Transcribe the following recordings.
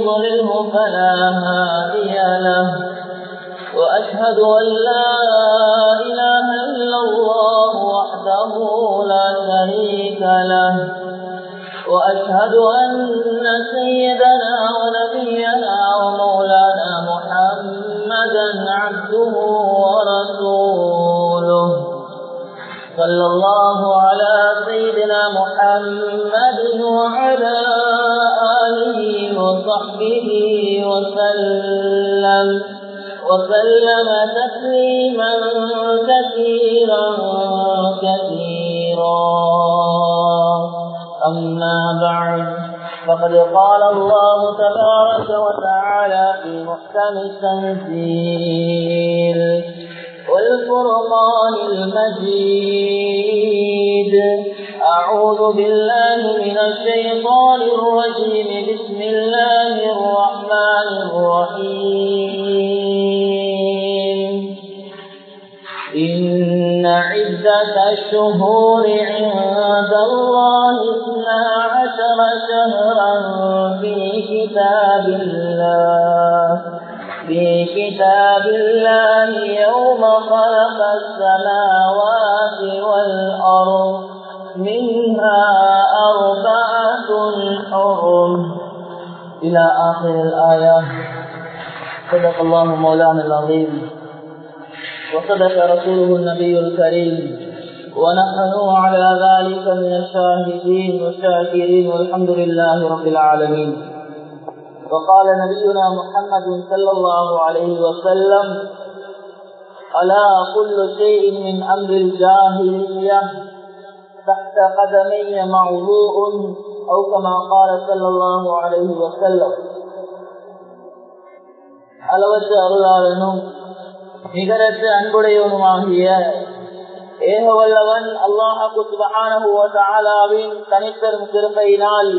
يضلله فلا هادي له. وأشهد أن لا إله إلا الله وحده لا شريك له. وأشهد أن سيدنا ونبينا ومولانا محمدا عبده ورسوله. صلى الله على سيدنا محمد وعلى آله وصحبه وسلم. وسلم تسليما كثيرا كثيرا. أما بعد فقد قال الله تبارك وتعالى في محكم التنزيل والفرقان المجيد. أعوذ بالله من الشيطان الرجيم. بسم الله الرحمن الرحيم. إن عدة الشهور عند الله اثنا عشر شهرا في كتاب الله. في كتاب الله يوم خلق السماوات والأرض. منها أربعة حرم. إلى آخر الآية. صدق الله مولانا العظيم. وصدق رسوله النبي الكريم. ونحن على ذلك من الشاهدين والشاكرين والحمد لله رب العالمين. وقال نبينا محمد صلى الله عليه وسلم ألا كل شيء من أمر الجاهلية تحت قدمي موضوع أو كما قال صلى الله عليه وسلم அளவற்ற அருளாளனும் நிகரற்ற அன்புடையவனுமாகிய ஏகவல்லவன் அல்லாஹு சுபஹானவின் தனிப்பெரும் கிருப்பையினால்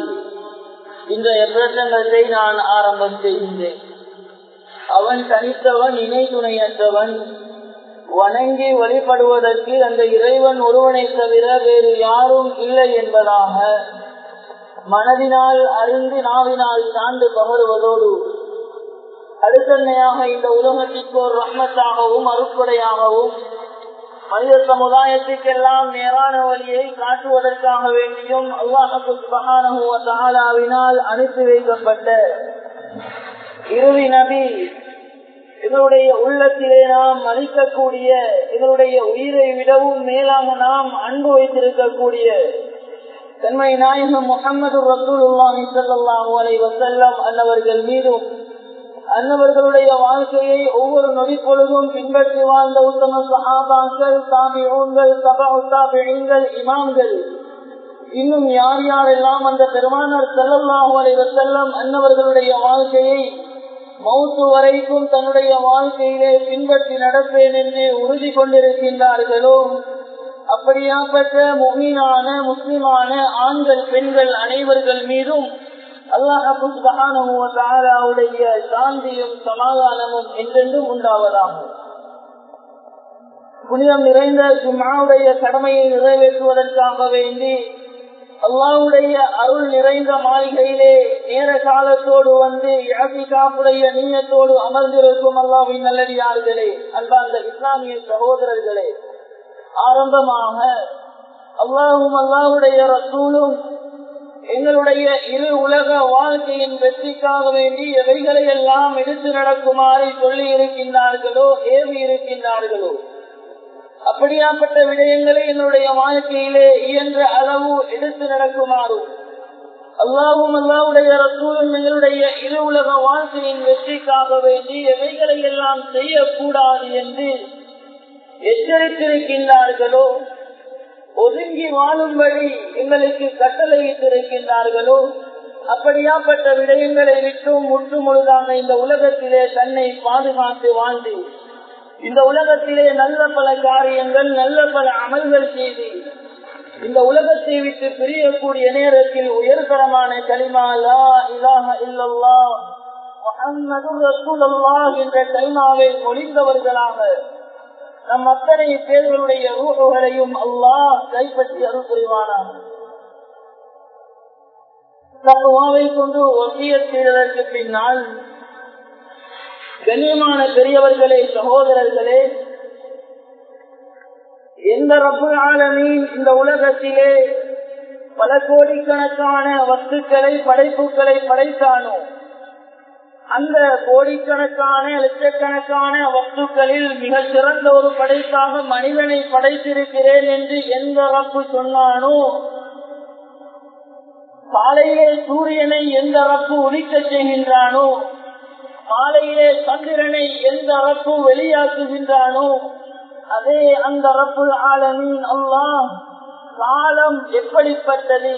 இந்த பிரசங்கத்தை நான் ஆரம்பம் செய்கின்றேன் அவன் தனித்தவன் இணை துணையற்றவன் வணங்கி வழிபடுவதற்கு அந்த இறைவன் ஒருவனை தவிர வேறு யாரும் இல்லை என்பதாக மனதினால் அறிந்து நாவினால் சார்ந்து பகருவதோடு அடுத்தன்மையாக இந்த உலகத்திற்கு ஒரு ரஹ்மத்தாகவும் அருட்படையாகவும் மனித சமுதாயத்திற்கெல்லாம் நேரான வழியை காட்டுவதற்காக வேண்டியும் அல்லாஹாலாவினால் அனுப்பி வைக்கப்பட்ட இறுதி நபி எங்களுடைய உள்ளத்திலே நாம் மதிக்கக்கூடிய எங்களுடைய உயிரை விடவும் மேலாக நாம் அன்பு வைத்திருக்கக்கூடிய தன்மை நாயகம் முகமது ரசூலுல்லாஹி ஸல்லல்லாஹு அலைஹி வஸல்லம் அன்னவர்கள் மீதும் அன்னவர்களுடைய வாழ்க்கையை ஒவ்வொரு நொடி பொழுதும் பின்பற்றி வாழ்ந்த உத்தம சஹாபாக்கள் தாபிகள் சபாபிகள் இமாம்கள் இன்னும் யார் யாரெல்லாம் அந்த பெருமானார் செல்லல்லாஹு அலைஹி வஸல்லம் அன்னவர்களுடைய வாழ்க்கையை மௌத்து வரைக்கும் தன்னுடைய வாழ்க்கையிலே பின்பற்றி நடப்பேன் என்று உறுதி கொண்டிருக்கின்றார்களோ? அப்படியாப்பட்ட முகீனான முஸ்லிமான ஆண்கள் பெண்கள் அனைவர்கள் மீதும் அல்லாஹுடைய சாந்தியும் சமாதானமும் என்றென்றும் உண்டாவதாகும். புனிதம் நிறைந்த ஜுமாவுடைய கடமையை நிறைவேற்றுவதற்காக வேண்டி அல்லாவுடைய அருள் நிறைந்த மாளிகையிலே நேர காலத்தோடு வந்து யாசிகாப்புடைய நீயத்தோடு அமர்ந்திருக்கும் அல்லாவின் நல்லடியார்களே அன்பார்ந்த இஸ்லாமிய சகோதரர்களே ஆரம்பமாக அல்லாஹும் அல்லாஹுடைய ரசூலும் எங்களுடைய இரு உலக வாழ்க்கையின் வெற்றிக்காக வேண்டி எவைகளை எல்லாம் எடுத்து நடக்குமாறு சொல்லி இருக்கின்றார்களோ ஏவி இருக்கின்றார்களோ அப்படியாப்பட்ட விடயங்களை என்னுடைய வாழ்க்கையிலே இயன்ற அளவு எடுத்து நடக்குமாறும் அல்லாவும் அல்லாவுடைய ரசூலும் எங்களுடைய இரு உலக வாழ்க்கையின் வெற்றிக்காக வேண்டி எவைகளை எல்லாம் செய்யக்கூடாது என்று எச்சரித்திருக்கின்றார்களோ ஒதுங்கி வாழும்படி எங்களுக்கு கட்டளையிட்டிருக்கின்றார்களோ அப்படியாப்பட்ட விடயங்களை விட்டும் முற்று முழுதாக இந்த உலகத்திலே தன்னை பாதுகாத்து வாழ்ந்து இந்த உலகத்திலே நல்ல பல காரியங்கள் நல்ல பல அமல்கள் செய்து இந்த உலகத்தை விட்டு பிரியக்கூடிய நேரத்தில் உயர்தரமான கலிமா லா இல்லல்லா என்ற மொழிந்தவர்களாக நம் அத்தனை பேர்களுடைய ரூஹுகளையும் அல்லாஹ் கைப்பற்றி அருள் புரிவானாக. கொண்டு கொண்டு செய்ததற்கு பின்னால் கண்ணியமான பெரியவர்களே சகோதரர்களே எந்த ரப்பு இந்த உலகத்திலே பல கோடிக்கணக்கான வஸ்துக்களை படைப்புகளை படைத்தானோ அந்த கோடிக்கணக்கான லட்சக்கணக்கான வஸ்துக்களில் மிக சிறந்த ஒரு படைப்பாக மனிதனை படைத்திருக்கிறேன் என்று எந்த ரப்பு சொன்னானோ காலையிலே சூரியனை எந்த ரப்பு உதிக்க செய்கின்றானோ மாலையிலே சந்திரனை எந்த அரப்பு வெளியாக்குகின்றானோ அதே அந்த அரப்பு ஆலமீன் அல்லாஹ் காலம் எப்படிப்பட்டது?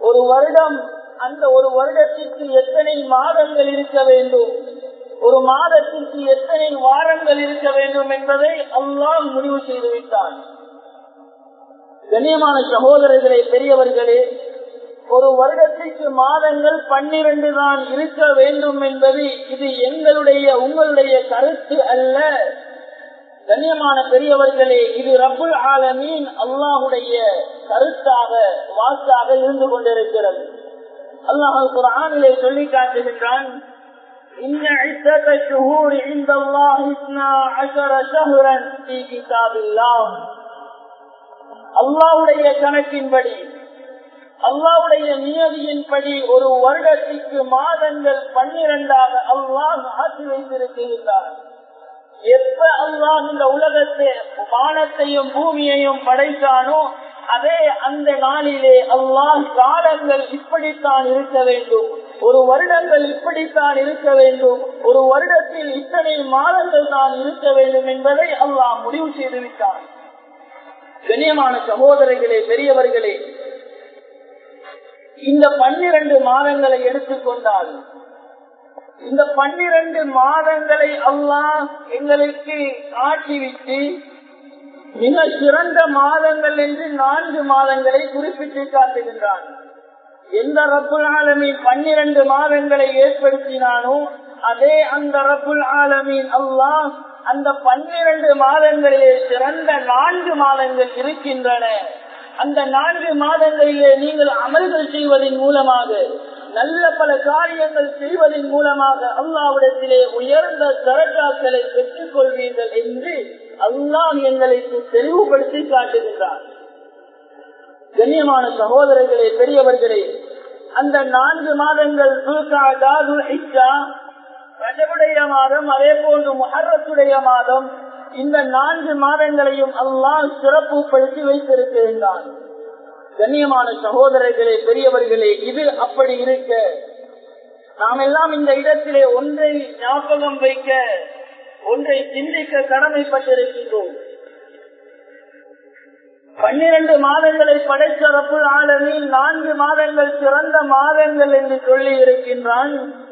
ஒரு வருடம் அந்த ஒரு வருடத்திற்கு எத்தனை மாதங்கள் இருக்க வேண்டும்? ஒரு மாதத்திற்கு எத்தனை வாரங்கள் இருக்க வேண்டும் என்பதை அல்லாம் முடிவு செய்துவிட்டான். கண்ணியமான சகோதரர்களே பெரியவர்களே ஒரு வருடத்திற்கு மாதங்கள் பன்னிரண்டு தான் இருக்க வேண்டும் என்பது இது எங்களுடைய உங்களுடைய கருத்து அல்ல கண்ணியமான பெரியவர்களே இது ரபுல் ஆலமீன் அல்லாஹுடைய கருத்தாக வாக்காக இருந்து கொண்டிருக்கிறது அல்லாஹ் குரானிலே சொல்லி காட்டுகின்றான் إن عدة الشهور عند الله اثنا عشر شهرا في كتاب الله அல்லாவுடைய கணக்கின்படி அல்லாவுடைய நியதியின்படி ஒரு வருடத்திற்கு மாதங்கள் பன்னிரண்டாக அல்லாஹ் ஆட்சி வைத்திருக்கின்றார். எப்ப அல்லாஹ் இந்த உலகத்தை வானத்தையும் பூமியையும் படைத்தானோ அதே அந்த நாளிலே அல்லாஹ் காலங்கள் இப்படித்தான் இருக்க வேண்டும். ஒரு வருடங்கள் இப்படித்தான் இருக்க வேண்டும். ஒரு வருடத்தில் இத்தனை மாதங்கள் தான் இருக்க வேண்டும் என்பதை அல்லாஹ் முடிவு செய்திருக்கிறான் கண்ணியமான சகோதரர்களே பெரியவர்களே இந்த பன்னிரண்டு மாதங்களை எடுத்துக்கொண்டால் இந்த பன்னிரண்டு மாதங்களை அல்லாஹ் எங்களுக்கு காட்டிவிட்டு மிக சிறந்த மாதங்கள் என்று நான்கு மாதங்களை குறிப்பிட்டு காட்டுகின்றான். எந்த ரப்புல் ஆலமீன் பன்னிரண்டு மாதங்களை ஏற்படுத்தினானோ அதே அந்த ரப்புல் ஆலமீன் அல்லாஹ் அந்த பன்னிரண்டு மாதங்களிலே சிறந்த நான்கு மாதங்கள் இருக்கின்றன. அந்த நான்கு மாதங்களிலே நீங்கள் அமல்கள் செய்வதன் மூலமாக நல்ல பல காரியங்கள் செய்வதன் மூலமாக அல்லாவிடத்திலே உயர்ந்த தரக்காக்களை பெற்றுக் கொள்வீர்கள் என்று அல்லா எங்களுக்கு தெளிவுபடுத்தி காட்டுகின்றார். கண்ணியமான சகோதரர்களே பெரியவர்களே அந்த நான்கு மாதங்கள் ரஜபுடைய மாதம் அதே போன்று மஹரத்துடைய மாதம் இந்த நான்கு மாதங்களையும் அல்லாஹ் சிறப்புப்படுத்தி வைத்திருக்கின்றான். கண்ணியமான சகோதரர்களே பெரியவர்களே இது அப்படி இருக்க. நாம் எல்லாம் இந்த இடத்திலே ஒன்றை ஞாபகம் வைக்க ஒன்றை சிந்திக்க கடமைப்பட்டிருக்கின்றோம். பன்னிரண்டு மாதங்களை படைத்த ரப்புல் ஆலமில் நான்கு மாதங்கள் சிறந்த மாதங்கள் என்று சொல்லி இருக்கின்றான்.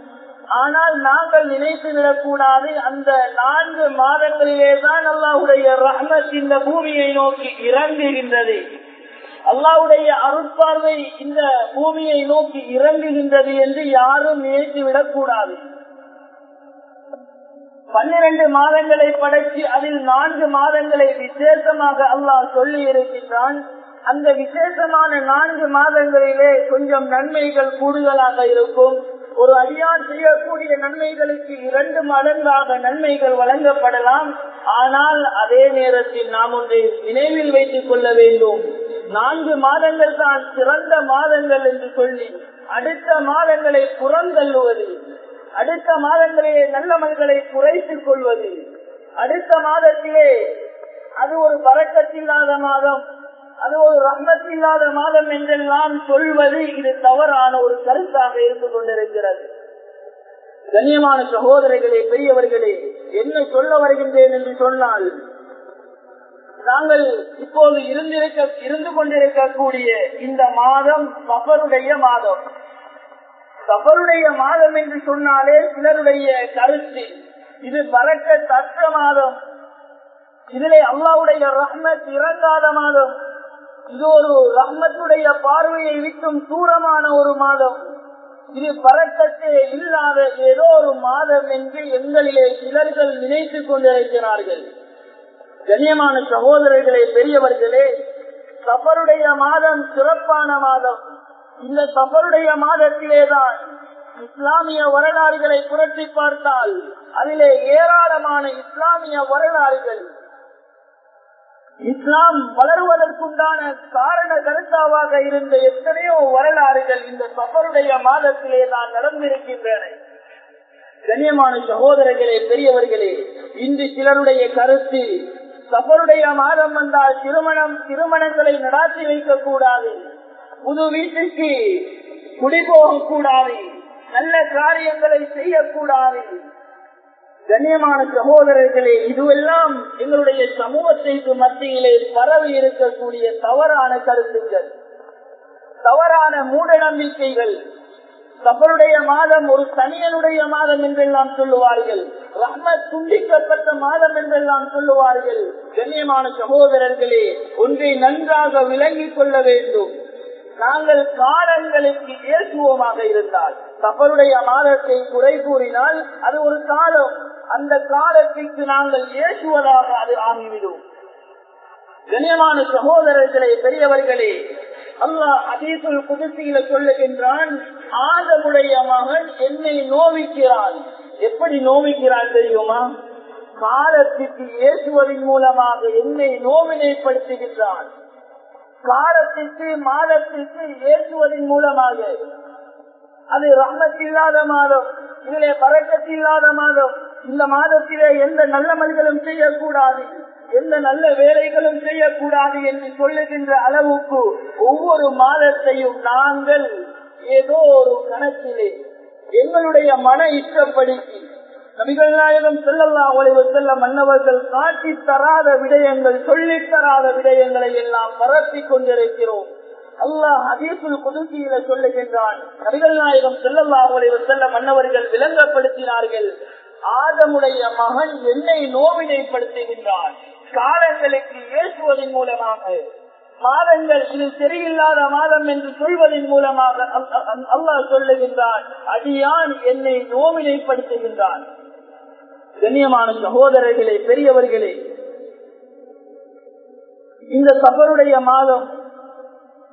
ஆனால் நாங்கள் நினைத்து விடக்கூடாது அந்த நான்கு மாதங்களிலே தான் அல்லாஹுடைய ரஹ்மத் இந்த பூமியை நோக்கி இறங்குகின்றது. அல்லாவுடைய அருட்பார்வை இந்த பூமியை நோக்கி இறங்குகின்றது என்று யாரும் நினைத்து விடக்கூடாது. பன்னிரண்டு மாதங்களை படைத்து அதில் நான்கு மாதங்களை விசேஷமாக அல்லாஹ் சொல்லி இருக்கின்றான். அந்த விசேஷமான நான்கு மாதங்களிலே கொஞ்சம் நன்மைகள் கூடுதலாக இருக்கும். ஒரு அடியார் செய்யக்கூடிய நன்மைகளுக்கு இரண்டு மடங்காக நன்மைகள் வழங்கப்படலாம். ஆனால் அதே நேரத்தில் நாம் ஒன்றை நினைவில் வைத்துக் கொள்ள வேண்டும். நான்கு மாதங்கள் தான் சிறந்த மாதங்கள் என்று சொல்லி அடுத்த மாதங்களை புறந்தள்ளுவது அடுத்த மாதங்களிலே நல்ல மனிதர்களை குறைத்துக் கொள்வது அடுத்த மாதத்திலே அது ஒரு பறக்கத்தில்லாத மாதம். அது ஒரு ரம்மத்தில்லாத மாதம் என்றெல்லாம் சொல்வது இது தவறான ஒரு கருத்தாக இருந்து கொண்டிருக்கிறது. கண்ணியமான சகோதரர்களே பெரியவர்களே என்ன சொல்ல வருகின்றேன் என்று சொன்னால் நாங்கள் இப்போது இருந்திருக்க இருந்து கொண்டிருக்கக்கூடிய இந்த மாதம் சபருடைய மாதம். சபருடைய மாதம் என்று சொன்னாலே சிலருடைய கருத்து இது பறக்க தற்ற மாதம். இதிலே அல்லாவுடைய ரஹ்மத் இறங்காத மாதம். இது ஒரு ரஹ்மத்துடைய பார்வையை விட்டும் தூரமான ஒரு மாதம். இது பறக்கத்தே இல்லாத ஏதோ ஒரு மாதம் என்று எங்களிலே சிலர்கள் நினைத்துக் கொண்டிருக்கிறார்கள் கண்ணியமான சகோதரர்களே பெரியவர்களே சபருடைய மாதம் சிறப்பான மாதம். இந்த சபருடைய மாதத்திலேதான் இஸ்லாமிய வரலாறுகளை புரட்டி பார்த்தால் அதிலே ஏராளமான இஸ்லாமிய வரலாறுகள் இஸ்லாம் வளருவதற்குண்டான காரண கருத்தாவாக இருந்த எத்தனையோ வரலாறுகள் இந்த சபருடைய மாதத்திலே தான் நடந்திருக்கின்றன. கண்ணியமான சகோதரர்களே பெரியவர்களே இன்று சிலருடைய கருத்து சபருடைய மாதம் வந்தால் திருமணம் திருமணங்களை நடாத்தி வைக்க கூடாது புது வீட்டுக்கு குடி போகக்கூடாது. நல்ல காரியங்களை செய்யக்கூடாது. கண்ணியமான சகோதரர்களே இதுவெல்லாம் எங்களுடைய சமூகத்திற்கு மத்தியிலே பரவி இருக்கக்கூடிய தவறான கருத்துக்கள் தவறான மூட நம்பிக்கைகள் சபருடைய மாதம் ஒரு தனியனுடைய மாதம் என்றெல்லாம் சொல்லுவார்கள். ரஹ்மத் துண்டிக்கப்பட்ட மாதம் என்றெல்லாம் சொல்லுவார்கள். கண்ணியமான சகோதரர்களே ஒன்றை நன்றாக விளங்கிக் கொள்ள வேண்டும். நாங்கள் காலங்களுக்கு ஏற்றுவோமாக இருந்தால் சபருடைய மாதத்தை குறை கூறினால் அது ஒரு காலம். அந்த காலத்திற்கு நாங்கள் ஏசுவதாக அது ஆகிவிடும். கண்ணியமான சகோதரர்களே பெரியவர்களே அல்லாஹ் அதீசுல் புதுசியில சொல்லுகின்றான் ஆதமுடைய மகன் என்னை நோவிக்கிறான். எப்படி நோவிக்கிறான் தெரியுமா? காலத்திற்கு ஏசுவதன் மூலமாக என்னை நோவினைப்படுத்துகின்றான். காலத்திற்கு மாதத்திற்கு ஏற்றுவதன் மூலமாக. அது ரஹ்மத்தில்லாத மாதம் இதிலே பறக்கத்தில்லாத மாதம் இந்த மாதத்திலே எந்த நல்ல மல்களும் செய்யக்கூடாது எந்த நல்ல வேலைகளும் செய்யக்கூடாது என்று சொல்லுகின்ற அளவுக்கு ஒவ்வொரு மாதத்தையும் நாங்கள் ஏதோ ஒரு கணக்கிலே எங்களுடைய மன இஷ்டப்படுத்தி நபிகள் நாயகம் செல்லல்லா ஒளிவு செல்ல மன்னவர்கள் காட்டி தராத விடயங்கள் சொல்லித் தராத விடயங்களை எல்லாம் பரப்பி கொண்டிருக்கிறோம். அல்லாஹ் அதீசுல் குதுசியில சொல்லுகின்றான் நபிகள் நாயகம் செல்லல்லா ஒளிவு செல்ல மன்னவர்கள் விளங்கப்படுத்தினார்கள் ஆதமுடைய மகன் என்னை நோவினைப்படுத்துகின்றான். காலங்களுக்கு ஏற்றுவதன் மூலமாக மாதங்கள் இது சரியில்லாத மாதம் என்று சொல்வதன் மூலமாக அல்லாஹ் சொல்லுகின்றான் அடியான் என்னை நோவினைப்படுத்துகின்றான். கண்ணியமான சகோதரர்களே பெரியவர்களே இந்த சபருடைய மாதம்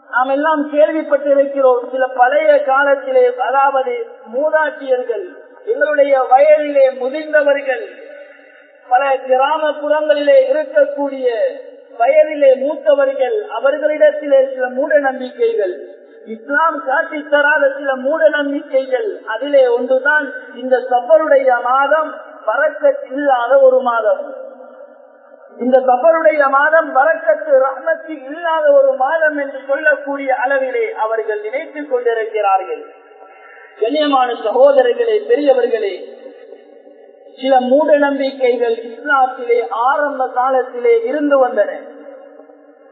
நாம் எல்லாம் கேள்விப்பட்டிருக்கிறோம். சில பழைய காலத்திலே அதாவது மூதாட்டியர்கள் எங்களுடைய வயதிலே முதிர்ந்தவர்கள் பல கிராமப்புறங்களிலே இருக்கக்கூடிய வயதிலே மூத்தவர்கள் அவர்களிடத்திலே சில மூட நம்பிக்கைகள் இஸ்லாம் காட்டி தராத சில மூட நம்பிக்கைகள் அதிலே ஒன்றுதான் இந்த சபருடைய மாதம் பறக்கத் இல்லாத ஒரு மாதம். இந்த சபருடைய மாதம் வரக்கத்து ரஹ்மத்து இல்லாத ஒரு மாதம் என்று சொல்லக்கூடிய அளவிலே அவர்கள் நினைத்துக் கொண்டிருக்கிறார்கள். கண்ணியமான சகோதரர்களே பெரியவர்களே சில மூட நம்பிக்கைகள் இஸ்லாத்திலே ஆரம்ப காலத்திலே இருந்து வந்தன.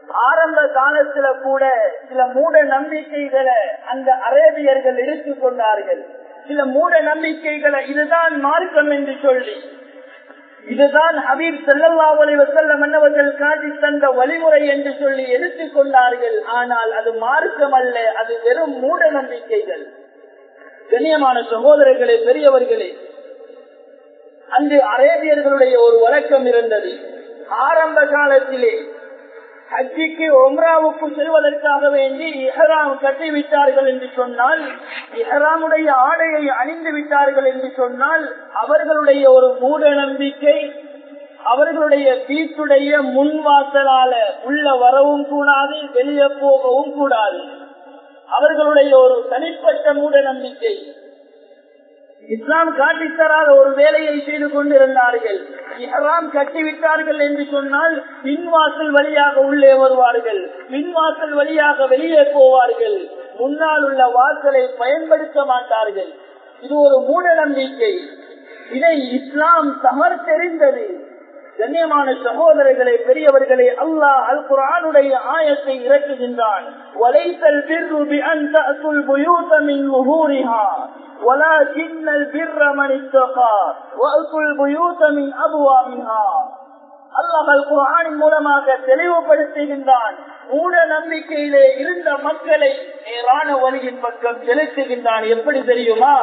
ஆரம்ப காலத்துல கூட சில மூட நம்பிக்கைகளை அந்த அரேபியர்கள் எடுத்துக் கொண்டார்கள். சில மூட நம்பிக்கைகளை இதுதான் மார்க்கம் என்று சொல்லி இதுதான் ஹபீப் செல்லல்லா வசல்ல மன்னவர்கள் காட்டி தந்த வழிமுறை என்று சொல்லி எடுத்துக் கொண்டார்கள். ஆனால் அது மார்க்கம் அல்ல அது வெறும் மூட நம்பிக்கைகள் கண்ணியமான சகோதரர்களே பெரியவர்களே அன்று அரேபியர்களுடைய ஒரு வழக்கம் இருந்தது. ஆரம்ப காலத்திலே ஹஜ்ஜிக்கு ஒம்ராவுக்கு செல்வதற்காக வேண்டி இஹராம் கட்டிவிட்டார்கள் என்று சொன்னால் இஹராமுடைய ஆடையை அணிந்து விட்டார்கள் என்று சொன்னால் அவர்களுடைய ஒரு மூட நம்பிக்கை அவர்களுடைய வீட்டுடைய முன்வாசலால உள்ள வரவும் கூடாது வெளியே போகவும் கூடாது. அவர்களுடைய ஒரு தனிப்பட்ட மூட நம்பிக்கை. இஸ்லாம் காட்டித்தராத ஒரு வேலையை செய்து கொண்டிருந்தார்கள். இஹராம் கட்டிவிட்டார்கள் என்று சொன்னால் பின்வாசல் வழியாக உள்ளே வருவார்கள். பின்வாசல் வழியாக வெளியே போவார்கள். முன்னால் உள்ள வாசலை பயன்படுத்த மாட்டார்கள். இது ஒரு மூட நம்பிக்கை. இதை இஸ்லாம் தகர்த்தெறிந்தது கண்ணியமான சகோதரர்களே பெரியவர்களே அல்லாஹ் அல் குரானுடைய ஆயத்தை இறக்குகின்றான் வலைத்தல் பிர்ரு பிஅன் தஅத்துல் புயூத மின் ظهورها ولكن البر من اتقى وأتوا البيوت من أبوابها அல்லாஹ் குரானின் மூலமாக தெளிவுபடுத்துகின்றான் மூட நம்பிக்கையிலே இருந்த மக்களை நேரான வழியின் பக்கம் செலுத்துகின்றான் எப்படி தெரியுமா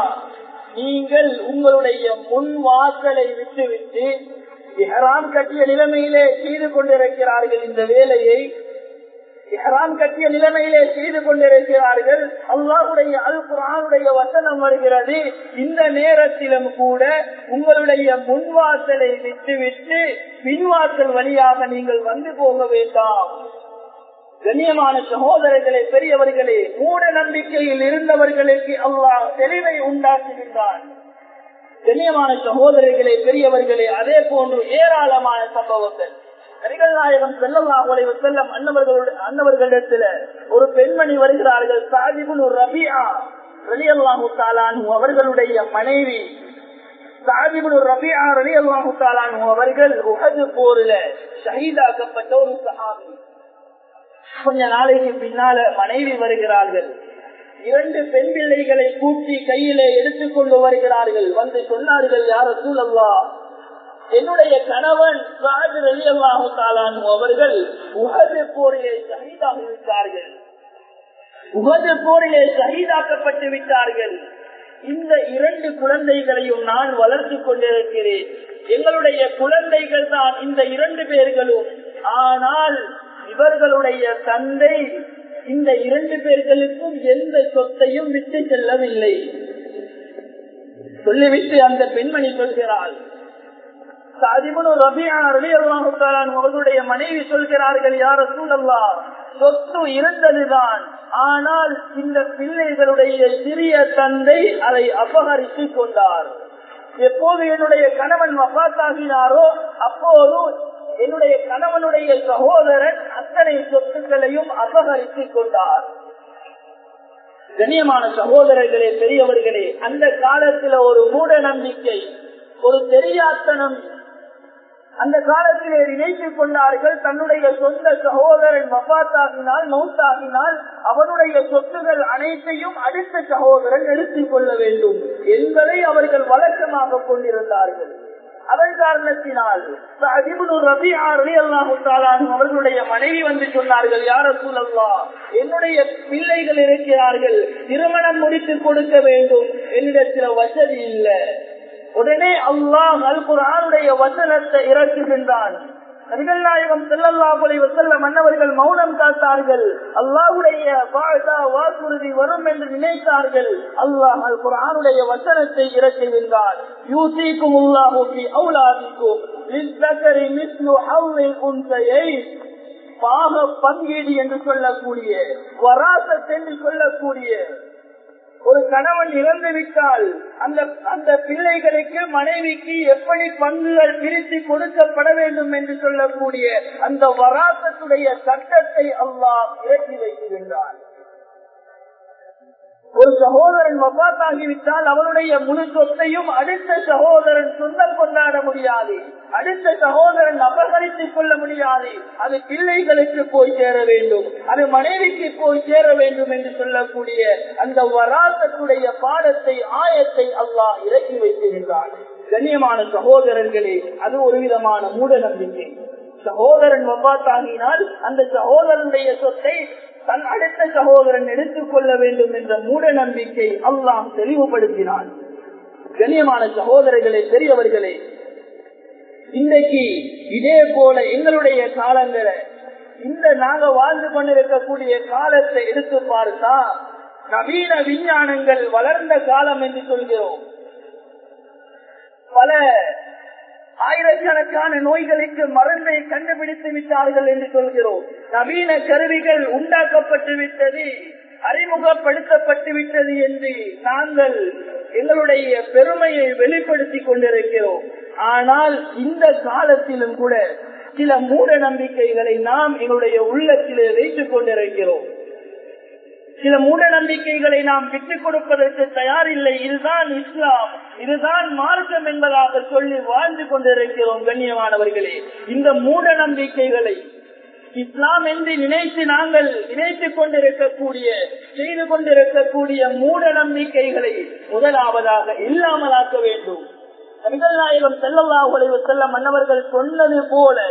நீங்கள் உங்களுடைய முன் வாசலை விட்டுவிட்டு இஹராம் கட்டிய நிலைமையிலே செய்து கொண்டிருக்கிறார்கள் இந்த வேலையை இஹராம் கட்டிய நிலைமையிலே செய்து கொண்டிருக்கிறார்கள். அல்லாஹுடைய அல் குரானுடைய வசனம் வருகிறது. இந்த நேரத்திலும் கூட உங்களுடைய முன்வாசலை விட்டுவிட்டு பின்வாசல் வழியாக நீங்கள் வந்து போக வேண்டாம். கண்ணியமான சகோதரர்களே பெரியவர்களே மூட நம்பிக்கையில் இருந்தவர்களுக்கு அல்லாஹ் தெளிவை உண்டாக்குகின்றான். கண்ணியமான சகோதரர்களே பெரியவர்களே அதே போன்று ஏராளமான சம்பவங்கள். நபிகள் நாயகம் செல்லல்லாஹு அலைஹி வஸல்லம் அன்னவர்களுடைய அன்னவர்களிடத்துல ஒரு பெண்மணி வருகிறார்கள் சாதிபுல் ரபியா ரலியல்லாஹு தஆலாஹு அவர்களுடைய மனைவி. சாதிபுல் ரபியா ரலியல்லாஹு தாலானு அவர்கள் உகது போரில ஷஹீதாக்கப்பட்ட ஒரு சஹாபி. கொஞ்ச நாளைக்கு பின்னால மனைவி வருகிறார்கள். இரண்டு பெண் பிள்ளைகளை கூட்டி கையிலே எடுத்துக்கொண்டு வருகிறார்கள். வந்து சொன்னார்கள் யார சூழல்லா என்னுடைய கணவன் அவர்கள் உகது போரிலே சகிதாகி விட்டார்கள். உகது போரிலே சகிதாக்கப்பட்டு விட்டார்கள். இந்த இரண்டு குழந்தைகளையும் நான் வளர்த்து கொண்டிருக்கிறேன். எங்களுடைய குழந்தைகள் தான் இந்த இரண்டு பேர்களும். ஆனால் இவர்களுடைய தந்தை இந்த இரண்டு பேர்களுக்கும் எந்த சொத்தையும் விட்டு செல்லவில்லை. சொல்லிவிட்டு அந்த பெண்மணி சொல்கிறாள். அவர்களுடைய மனைவி சொல்கிறார்கள் யார சூழல்லா சொத்து இருந்ததுதான். ஆனால் இந்த பிள்ளைகளுடைய சிறிய தந்தை அதை அபகரித்துக் கொண்டார். எப்போது என்னுடைய கணவன் வபாத்தாகினாரோ அப்போது என்னுடைய கணவனுடைய சகோதரன் அத்தனை சொத்துக்களையும் அபகரித்துக் கொண்டார். கண்ணியமான சகோதரர்களே பெரியவர்களே அந்த காலத்துல ஒரு மூட நம்பிக்கை ஒரு தெரியாத்தனம் அந்த காலத்திலே நினைத்துக் கொண்டார்கள் தன்னுடைய சொந்த சகோதரன் வபாத்தாகினால் மௌத்தாகினால் அவனுடைய சொத்துகள் அனைத்தையும் அடுத்த சகோதரன் எடுத்துக் கொள்ள வேண்டும் என்பதை அவர்கள் வழக்கமாக கொண்டிருந்தார்கள். அதன் காரணத்தினால். அவர்களுடைய மனைவி வந்து சொன்னார்கள் யார சூழல்லா என்னுடைய பிள்ளைகள் இருக்கிறார்கள் திருமணம் முடித்து கொடுக்க வேண்டும். என்னிடத்தில் வசதி இல்லை. உடனே அல்லாஹ் அல் குரானுடைய வசனத்தை இறக்குகின்றான். நபிகள் நாயகம் செல்லல்லாஹுலை வசல்ல மன்னவர்கள் மௌனம் காத்தார்கள். அல்லாஹுடைய வாழ்தா வாக்குறுதி வரும் என்று நினைத்தார்கள். அல்லாஹ் அல் குரானுடைய வசனத்தை இறக்குகின்றான் யூசிக்கும் உல்லாஹுக்கு அவுலாதிக்கும். பாக பங்கீடு என்று சொல்லக்கூடிய வராசத் என்று சொல்லக்கூடிய ஒரு கணவன் இறந்து விட்டால் அந்த அந்த பிள்ளைகளுக்கு மனைவிக்கு எப்படி பங்குகள் பிரித்து கொடுக்கப்பட வேண்டும் என்று சொல்லக்கூடிய அந்த வராசத்துடைய சட்டத்தை அல்லாஹ் இறக்கி வைக்கின்றான் ஒரு சகோதரன் வபாத்தாகிவிட்டால் அவனுடைய முழு சொத்தையும் அடுத்த சகோதரன் சொந்தம் கொண்டாட முடியாது. அடுத்த சகோதரன் அபகரித்துக் கொள்ள முடியாது. அது பிள்ளைகளுக்கு போய் சேர வேண்டும். அது மனைவிக்கு போய் சேர வேண்டும் என்று சொல்லக்கூடிய அந்த வராசத்துடைய பாடத்தை ஆயத்தை அல்லாஹ் இறக்கி வைத்திருந்தார் கண்ணியமான சகோதரர்களே அது ஒரு விதமான மூட நம்பிக்கை சகோதரன் வபாத்தாகினால் அந்த சகோதரனுடைய சொத்தை தன் அடுத்த சகோதரன் எடுத்துக் கொள்ள வேண்டும் என்ற மூட நம்பிக்கை அல்லாம் தெளிவுபடுத்தினான். கண்ணியமான சகோதரர்களே பெரியவர்களே இன்றைக்கு இதே போல எங்களுடைய காலங்களை இந்த நாங்க வாழ்ந்து கொண்டிருக்கக்கூடிய காலத்தை எடுத்து பார்த்தா நவீன விஞ்ஞானங்கள் வளர்ந்த காலம் என்று சொல்கிறோம். பல ஆயிரக்கணக்கான நோய்களுக்கு மருந்தை கண்டுபிடித்து விட்டார்கள் என்று சொல்கிறோம். நவீன கருவிகள் உண்டாக்கப்பட்டு விட்டது அறிமுகப்படுத்தப்பட்டு விட்டது என்று நாங்கள் எங்களுடைய பெருமையை வெளிப்படுத்திக் கொண்டிருக்கிறோம். ஆனால் இந்த காலத்திலும் கூட சில மூட நம்பிக்கைகளை நாம் எங்களுடைய உள்ளத்திலே வைத்துக் கொண்டிருக்கிறோம். சில மூட நம்பிக்கைகளை நாம் விட்டுக் கொடுப்பதற்கு தயாரில்லை. இதுதான் இஸ்லாம். இதுதான் மார்க்கம் என்பதாக சொல்லி வாழ்ந்து கொண்டிருக்கிறோம் கண்ணியமானவர்களே. இந்த மூட நம்பிக்கைகளை இஸ்லாம் என்று நினைத்து நாங்கள் நினைத்துக் கொண்டிருக்கக்கூடிய செய்து கொண்டிருக்கக்கூடிய மூட நம்பிக்கைகளை முதலாவதாக இல்லாமலாக்க வேண்டும். நபிகள் நாயகம் செல்லல்லாஹுடைய செல்ல மன்னவர்கள் சொன்னது போல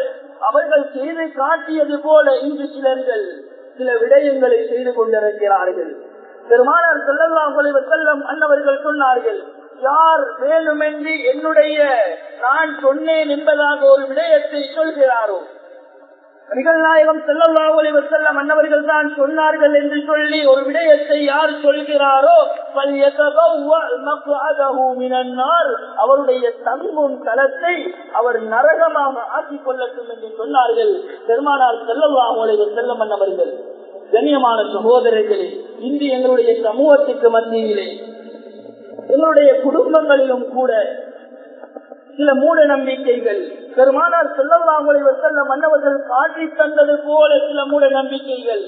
அவர்கள் செய்து காட்டியது போல இன்று சிலர்கள் சில விடயங்களை செய்து கொண்டிருக்கிறார்கள். பெருமானார் செல்லல்லாஹுடைய செல்லம் அன்னவர்கள் சொன்னார்கள் யார் வேண்டுமென்று என்னுடைய நான் சொன்னேன் என்பதாக ஒரு விடயத்தை சொல்கிறாரோ நிகழ்நாயகம் நாயகம் செல்லல்லாஹுலே செல்ல மன்னவர்கள் தான் சொன்னார்கள் என்று சொல்லி ஒரு விடயத்தை யார் சொல்கிறாரோ அவருடைய தங்கும் தளத்தை அவர் நரகமாக ஆக்கிக் கொள்ளட்டும் என்று சொன்னார்கள். பெருமானார் செல்லல்லாஹுலே செல்ல மன்னவர்கள் கண்ணியமான சகோதரர்களே இன்று எங்களுடைய சமூகத்துக்கு மத்தியிலே எங்களுடைய குடும்பங்களிலும் கூட சில மூட நம்பிக்கைகள். பெருமானார் செல்லவாங்களை செல்ல மன்னவர்கள் காட்டி தந்தது போல சில மூட நம்பிக்கைகள்.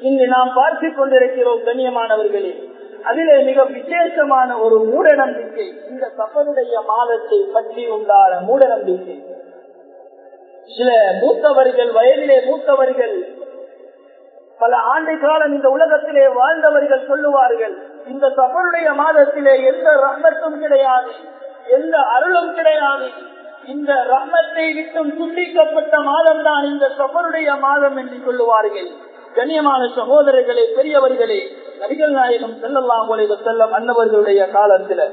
இங்கு நாம் பார்த்து கொண்டிருக்கிறோம் கண்ணியமானவர்களே. அதிலே மிக விசேஷமான ஒரு மூட நம்பிக்கை இந்த சப்பனுடைய மாதத்தை பற்றி உண்டான மூட நம்பிக்கை. சில மூத்தவர்கள் வயதிலே மூத்தவர்கள் பல ஆண்டு காலம் இந்த உலகத்திலே வாழ்ந்தவர்கள் சொல்லுவார்கள் இந்த சபருடைய மாதத்திலே எந்த ரஹ்மத்தும் கிடையாது. எந்த அருளும் கிடையாது. இந்த ரஹ்மத்தை விட்டும் துண்டிக்கப்பட்ட மாதம் தான் இந்த சபருடைய மாதம் என்று சொல்லுவார்கள். கண்ணியமான சகோதரர்களே பெரியவர்களே நபிகள் நாயகம் செல்லலாம் செல்லம் அன்னவர்களுடைய காலத்தில்.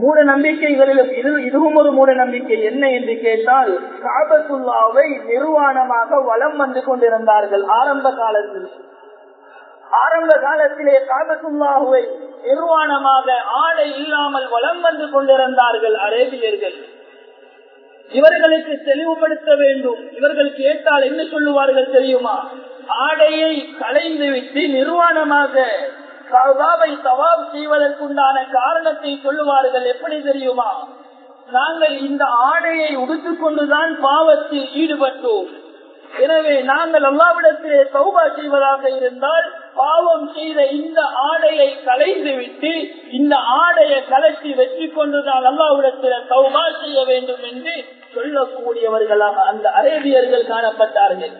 மூட நம்பிக்கைகளிலும் இது இதுவும் ஒரு மூட நம்பிக்கை. என்ன என்று கேட்டால் காபத்துல்லாவை நிர்வாணமாக வலம் வந்து கொண்டிருந்தார்கள் ஆரம்ப காலத்தில். ஆரம்ப காலத்திலே காபத்துல்லாஹுவை நிர்வாணமாக ஆடை இல்லாமல் வலம் வந்து கொண்டிருந்தார்கள் அரேபியர்கள். இவர்களுக்கு தெளிவுபடுத்த வேண்டும். இவர்கள் கேட்டால் என்ன சொல்லுவார்கள் தெரியுமா? ஆடையை களைந்து விட்டு நிர்வாணமாக கபாவை தவாப் செய்வதற்குண்டான காரணத்தை சொல்லுவார்கள். எப்படி தெரியுமா? நாங்கள் இந்த ஆடையை உடுத்துக் கொண்டுதான் பாவத்தில் ஈடுபட்டோம். எனவே நாங்கள் எல்லாவிடத்திலே சௌபா செய்வதாக இருந்தால் பாவம் செய்த இந்த ஆடையை களைந்து விட்டு இந்த ஆடையை கலட்டி வெற்றி கொண்டுதான் அல்லாவிடத்தில் சௌபா செய்ய வேண்டும் என்று சொல்லக்கூடியவர்களாக அந்த அரேபியர்கள் காணப்பட்டார்கள்.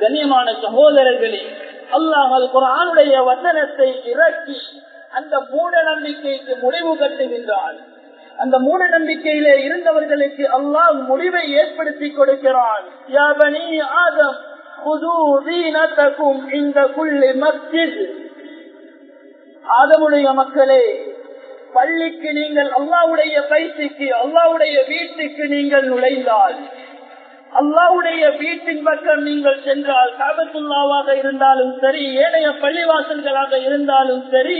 கண்ணியமான சகோதரர்களே அல்லாஹ் அது குரானுடைய வசனத்தை இறக்கி அந்த மூட நம்பிக்கைக்கு முடிவு கட்டுகின்றான். அந்த மூட நம்பிக்கையிலே இருந்தவர்களுக்கு அல்லாஹ் முடிவை ஏற்படுத்தி கொடுக்கிறான். ஆதம் ஆதமுடைய மக்களே பள்ளிக்கு நீங்கள் அல்லாவுடைய பயிற்சிக்கு அல்லாவுடைய வீட்டுக்கு நீங்கள் நுழைந்தால் அல்லாவுடைய வீட்டின் பக்கம் நீங்கள் சென்றால் காபத்துல்லாவாக இருந்தாலும் சரி ஏனைய பள்ளிவாசல்களாக இருந்தாலும் சரி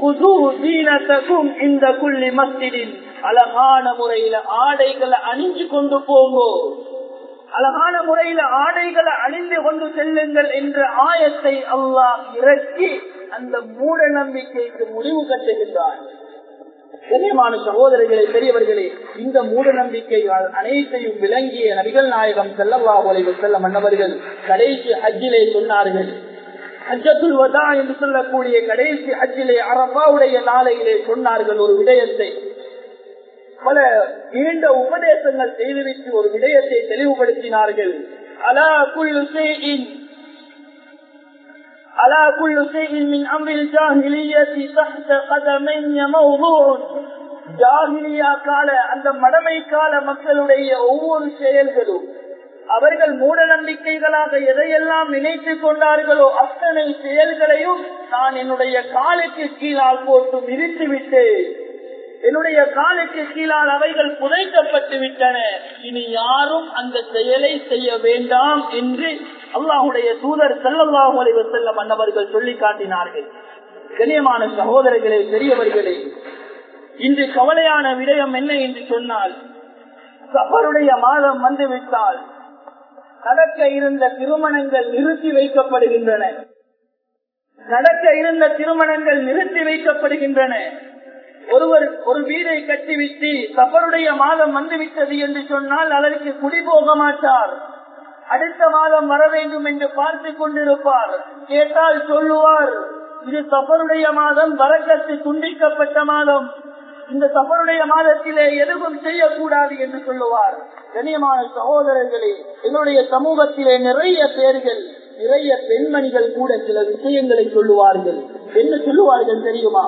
புது தீனத்தக்கும் இந்த குள்ளி மஸ்திரின் அழகான முறையில ஆடைகளை அணிஞ்சு கொண்டு போங்கோ. அழகான முறையில ஆடைகளை அணிந்து கொண்டு செல்லுங்கள் என்ற ஆயத்தை அல்லாஹ் இறக்கி அந்த மூட நம்பிக்கைக்கு முடிவு கட்டுகின்றார். கண்ணியமான சகோதரர்களே பெரியவர்களே இந்த மூட நம்பிக்கைகள் அனைத்தையும் விளங்கிய நபிகள் நாயகம் செல்லவா செல்லவாஹலை செல்ல மன்னவர்கள் கடைசி அஜிலே சொன்னார்கள். அஜத்துல் வதா என்று சொல்லக்கூடிய கடைசி அஜிலே அரபாவுடைய நாளையிலே சொன்னார்கள் ஒரு விடயத்தை. பல நீண்ட உபதேசங்கள் செய்துவிட்டு ஒரு விடயத்தை தெளிவுபடுத்தினார்கள் அலா குல்லு على كل شيء من أمر الجاهلية تحت قدمي موضوع ஜாகிலியா கால அந்த மடமை கால மக்களுடைய ஒவ்வொரு செயல்களும் அவர்கள் மூட நம்பிக்கைகளாக எதையெல்லாம் நினைத்து கொண்டார்களோ அத்தனை செயல்களையும் நான் என்னுடைய காலுக்கு கீழால் போட்டு மிதித்து விட்டு என்னுடைய காலுக்கு கீழான அவைகள் புதைக்கப்பட்டு விட்டன. இனி யாரும் அந்த செயலை செய்ய வேண்டாம் என்று அல்லாஹுடைய தூதர் செல்லல்லாஹு அலைவ செல்ல மன்னவர்கள் சொல்லி காட்டினார்கள். கனியமான சகோதரர்களே பெரியவர்களே இன்று கவலையான விடயம் என்ன என்று சொன்னால் சபருடைய மாதம் வந்துவிட்டால் நடக்க இருந்த திருமணங்கள் நிறுத்தி வைக்கப்படுகின்றன. நடக்க இருந்த திருமணங்கள் நிறுத்தி வைக்கப்படுகின்றன. ஒருவர் ஒரு வீடை கட்டிவிட்டு சபருடைய மாதம் வந்துவிட்டது என்று சொன்னால் அதற்கு குடி போக மாட்டார். அடுத்த மாதம் வர வேண்டும் என்று பார்த்து கொண்டிருப்பார். கேட்டால் சொல்லுவார் இது சபருடைய மாதம் வரக்கத்து துண்டிக்கப்பட்ட மாதம். இந்த சபருடைய மாதத்திலே எதுவும் செய்யக்கூடாது என்று சொல்லுவார். கனியமான சகோதரர்களே என்னுடைய சமூகத்திலே நிறைய பேர்கள் நிறைய பெண்மணிகள் கூட சில விஷயங்களை சொல்லுவார்கள். என்ன சொல்லுவார்கள் தெரியுமா?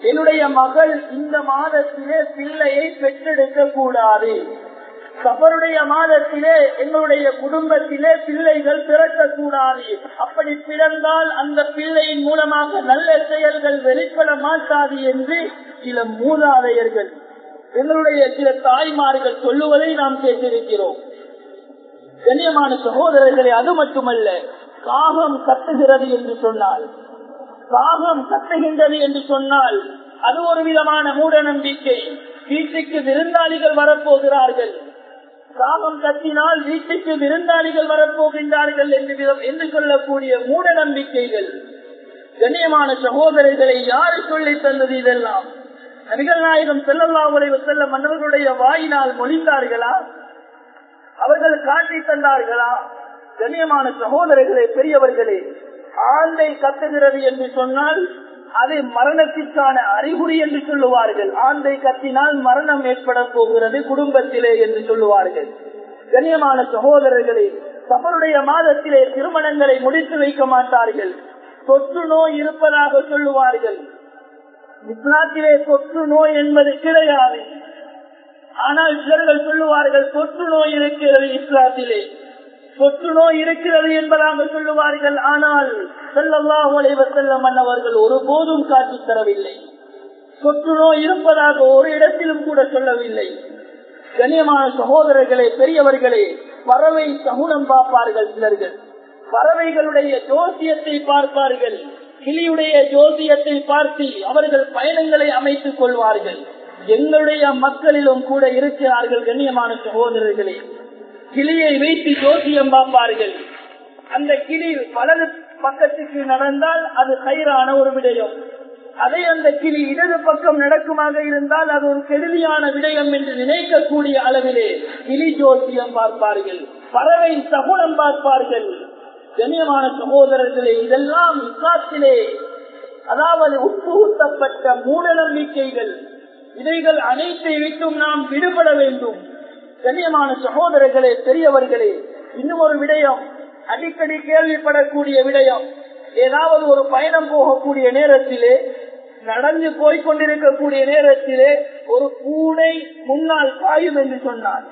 என்னுடைய மகள் இந்த மாதத்திலே பிள்ளையை பெற்றெடுக்க கூடாது. சபருடைய மாதத்திலே எங்களுடைய குடும்பத்திலே பிள்ளைகள் பிறக்கக்கூடாது. அப்படி பிறந்தால் அந்த பிள்ளையின் மூலமாக நல்ல செயல்கள் வெளிப்பட மாட்டாது என்று சில மூதாதையர்கள் எங்களுடைய சில தாய்மார்கள் சொல்லுவதை நாம் கேட்டிருக்கிறோம். கண்ணியமான சகோதரர்களை அது மட்டுமல்ல காகம் கத்துகிறது என்று சொன்னால் காகம் கத்துகின்றது என்று சொன்னால் அது ஒரு விதமான மூட நம்பிக்கை. வீட்டுக்கு விருந்தாளிகள் வரப்போகிறார்கள். காகம் கத்தினால் வீட்டுக்கு விருந்தாளிகள் வரப்போகின்றார்கள் என்று என்று சொல்லக்கூடிய மூட நம்பிக்கைகள். கண்ணியமான சகோதரர்களை யாரு சொல்லி தந்தது இதெல்லாம்? நபிகள் நாயகம் செல்லல்லா உலைவு செல்ல மன்னர்களுடைய வாயினால் மொழிந்தார்களா? அவர்கள் காட்டி தந்தார்களா? கண்ணியமான சகோதரர்களே பெரியவர்களே ஆந்தை கத்துகிறது என்று சொன்னால் அது மரணத்திற்கான அறிகுறி என்று சொல்லுவார்கள். ஆந்தை கத்தினால் மரணம் ஏற்பட போகிறது குடும்பத்திலே என்று சொல்லுவார்கள். கண்ணியமான சகோதரர்களே சபருடைய மாதத்திலே திருமணங்களை முடித்து வைக்க மாட்டார்கள். தொற்று நோய் இருப்பதாக சொல்லுவார்கள். இஸ்லாத்திலே தொற்று நோய் என்பது கிடையாது. ஆனால் சிலர்கள் சொல்லுவார்கள் தொற்று நோய் இருக்கிறது இஸ்லாத்திலே. தொற்று நோய் இருக்கிறது என்பதாக சொல்லுவார்கள். ஆனால் செல்லல்லா உழைவ செல்ல மன்னவர்கள் ஒருபோதும் காட்டி தரவில்லை. தொற்று நோய் இருப்பதாக ஒரு இடத்திலும் கூட சொல்லவில்லை. கண்ணியமான சகோதரர்களே பெரியவர்களே பறவை சகுனம் பார்ப்பார்கள் சிலர்கள். பறவைகளுடைய ஜோசியத்தை பார்ப்பார்கள். கிளியுடைய ஜோசியத்தை பார்த்து அவர்கள் பயணங்களை அமைத்துக் கொள்வார்கள். எங்களுடைய மக்களிலும் கூட இருக்கிறார்கள் கண்ணியமான சகோதரர்களே. கிளியை வைத்து ஜோசியம் பார்ப்பார்கள். அந்த கிளி வலது பக்கத்துக்கு நடந்தால் அது கயிறான ஒரு விடயம். அதே அந்த கிளி இடது பக்கம் நடக்குமாக இருந்தால் அது ஒரு கெடுதியான விடயம் என்று நினைக்கக்கூடிய அளவிலே கிளி ஜோசியம் பார்ப்பார்கள். பறவை சகுனம் பார்ப்பார்கள். கண்ணியமான சகோதரர்களே இதெல்லாம் இஸ்லாத்திலே அதாவது உட்புகுத்தப்பட்ட மூட நம்பிக்கைகள் இவைகள் அனைத்தை விட்டும் நாம் விடுபட வேண்டும். கண்ணியமான சகோதரர்களே பெரியவர்களே இன்னும் ஒரு விடயம் அடிக்கடி கேள்விப்படக்கூடிய விடயம். ஏதாவது ஒரு பயணம் போகக்கூடிய நேரத்திலே நடந்து போய்கொண்டிருக்கக்கூடிய நேரத்திலே ஒரு பூனை முன்னால் பாயும் என்று சொன்னார்.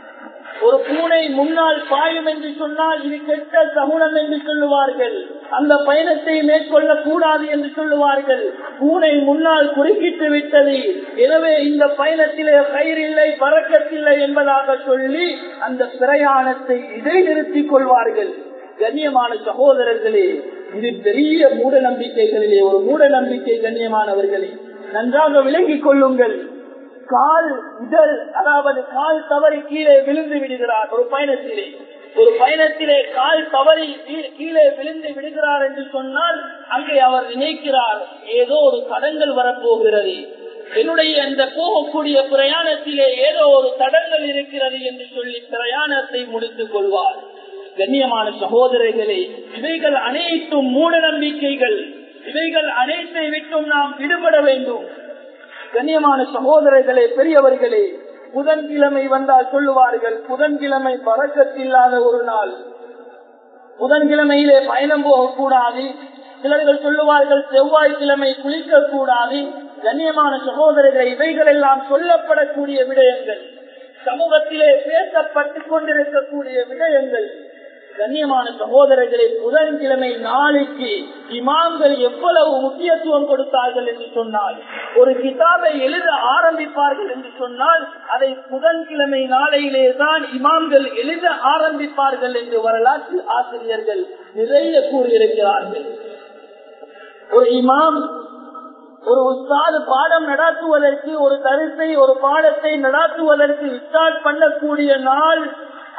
ஒரு பூனை முன்னால் பாயும் என்று சொன்னால் இது கெட்ட சகுனம் என்று சொல்லுவார்கள். அந்த பயணத்தை மேற்கொள்ள கூடாது என்று சொல்லுவார்கள். பூனை முன்னால் குறுக்கிட்டு விட்டது. எனவே இந்த பயணத்திலே கயிறில்லை பறக்கத்தில்லை என்பதாக சொல்லி அந்த பிரயாணத்தை இடைநிறுத்திக் கொள்வார்கள். கண்ணியமான சகோதரர்களே இது பெரிய மூட நம்பிக்கைகளிலே ஒரு மூட நம்பிக்கை கண்ணியமானவர்களே நன்றாக விளங்கிக் கொள்ளுங்கள். கால் உடல் அதாவது கால் தவறி கீழே விழுந்து விடுகிறார். ஒரு பயணத்திலே. ஒரு பயணத்திலே கால் தவறி கீழே விழுந்து விடுகிறார் என்று சொன்னால் அங்கே அவர் நினைக்கிறார் ஏதோ ஒரு தடங்கள் வரப்போகிறது. என்னுடைய அந்த போகக்கூடிய பிரயாணத்திலே ஏதோ ஒரு தடங்கள் இருக்கிறது என்று சொல்லி பிரயாணத்தை முடித்துக் கொள்வார். கண்ணியமான சகோதரர்களே இவைகள் அனைத்தும் மூட நம்பிக்கைகள் இவைகள் அனைத்தை விட்டும் நாம் விடுபட வேண்டும். கண்ணியமான சகோதரர்களே பெரியவர்களே புதன்கிழமை வந்தால் சொல்லுவார்கள் புதன்கிழமை பறக்கத்தில்லாத ஒரு நாள். புதன்கிழமையிலே பயணம் போகக்கூடாது. சிலர்கள் சொல்லுவார்கள் செவ்வாய்க்கிழமை குளிக்க கூடாது கண்ணியமான சகோதரர்களை இவைகள் எல்லாம் சொல்லப்படக்கூடிய விடயங்கள். சமூகத்திலே பேசப்பட்டுக் கொண்டிருக்கக்கூடிய விடயங்கள். கண்ணியமான சகோதரர்களை புதன்கிழமை நாளைக்கு இமாம்கள் எவ்வளவு முக்கியத்துவம் கொடுத்தார்கள் என்று சொன்னால் ஒரு கிதாபை எழுத ஆரம்பிப்பார்கள் என்று சொன்னால் அதை புதன்கிழமை நாளையிலே தான் இமாம்கள் எழுத ஆரம்பிப்பார்கள் என்று வரலாற்று ஆசிரியர்கள் நிறைய கூறியிருக்கிறார்கள். ஒரு இமாம் ஒரு உஸ்தாது பாடம் நடாத்துவதற்கு ஒரு கருத்தை ஒரு பாடத்தை நடாத்துவதற்கு ஸ்டார்ட் பண்ணக்கூடிய நாள்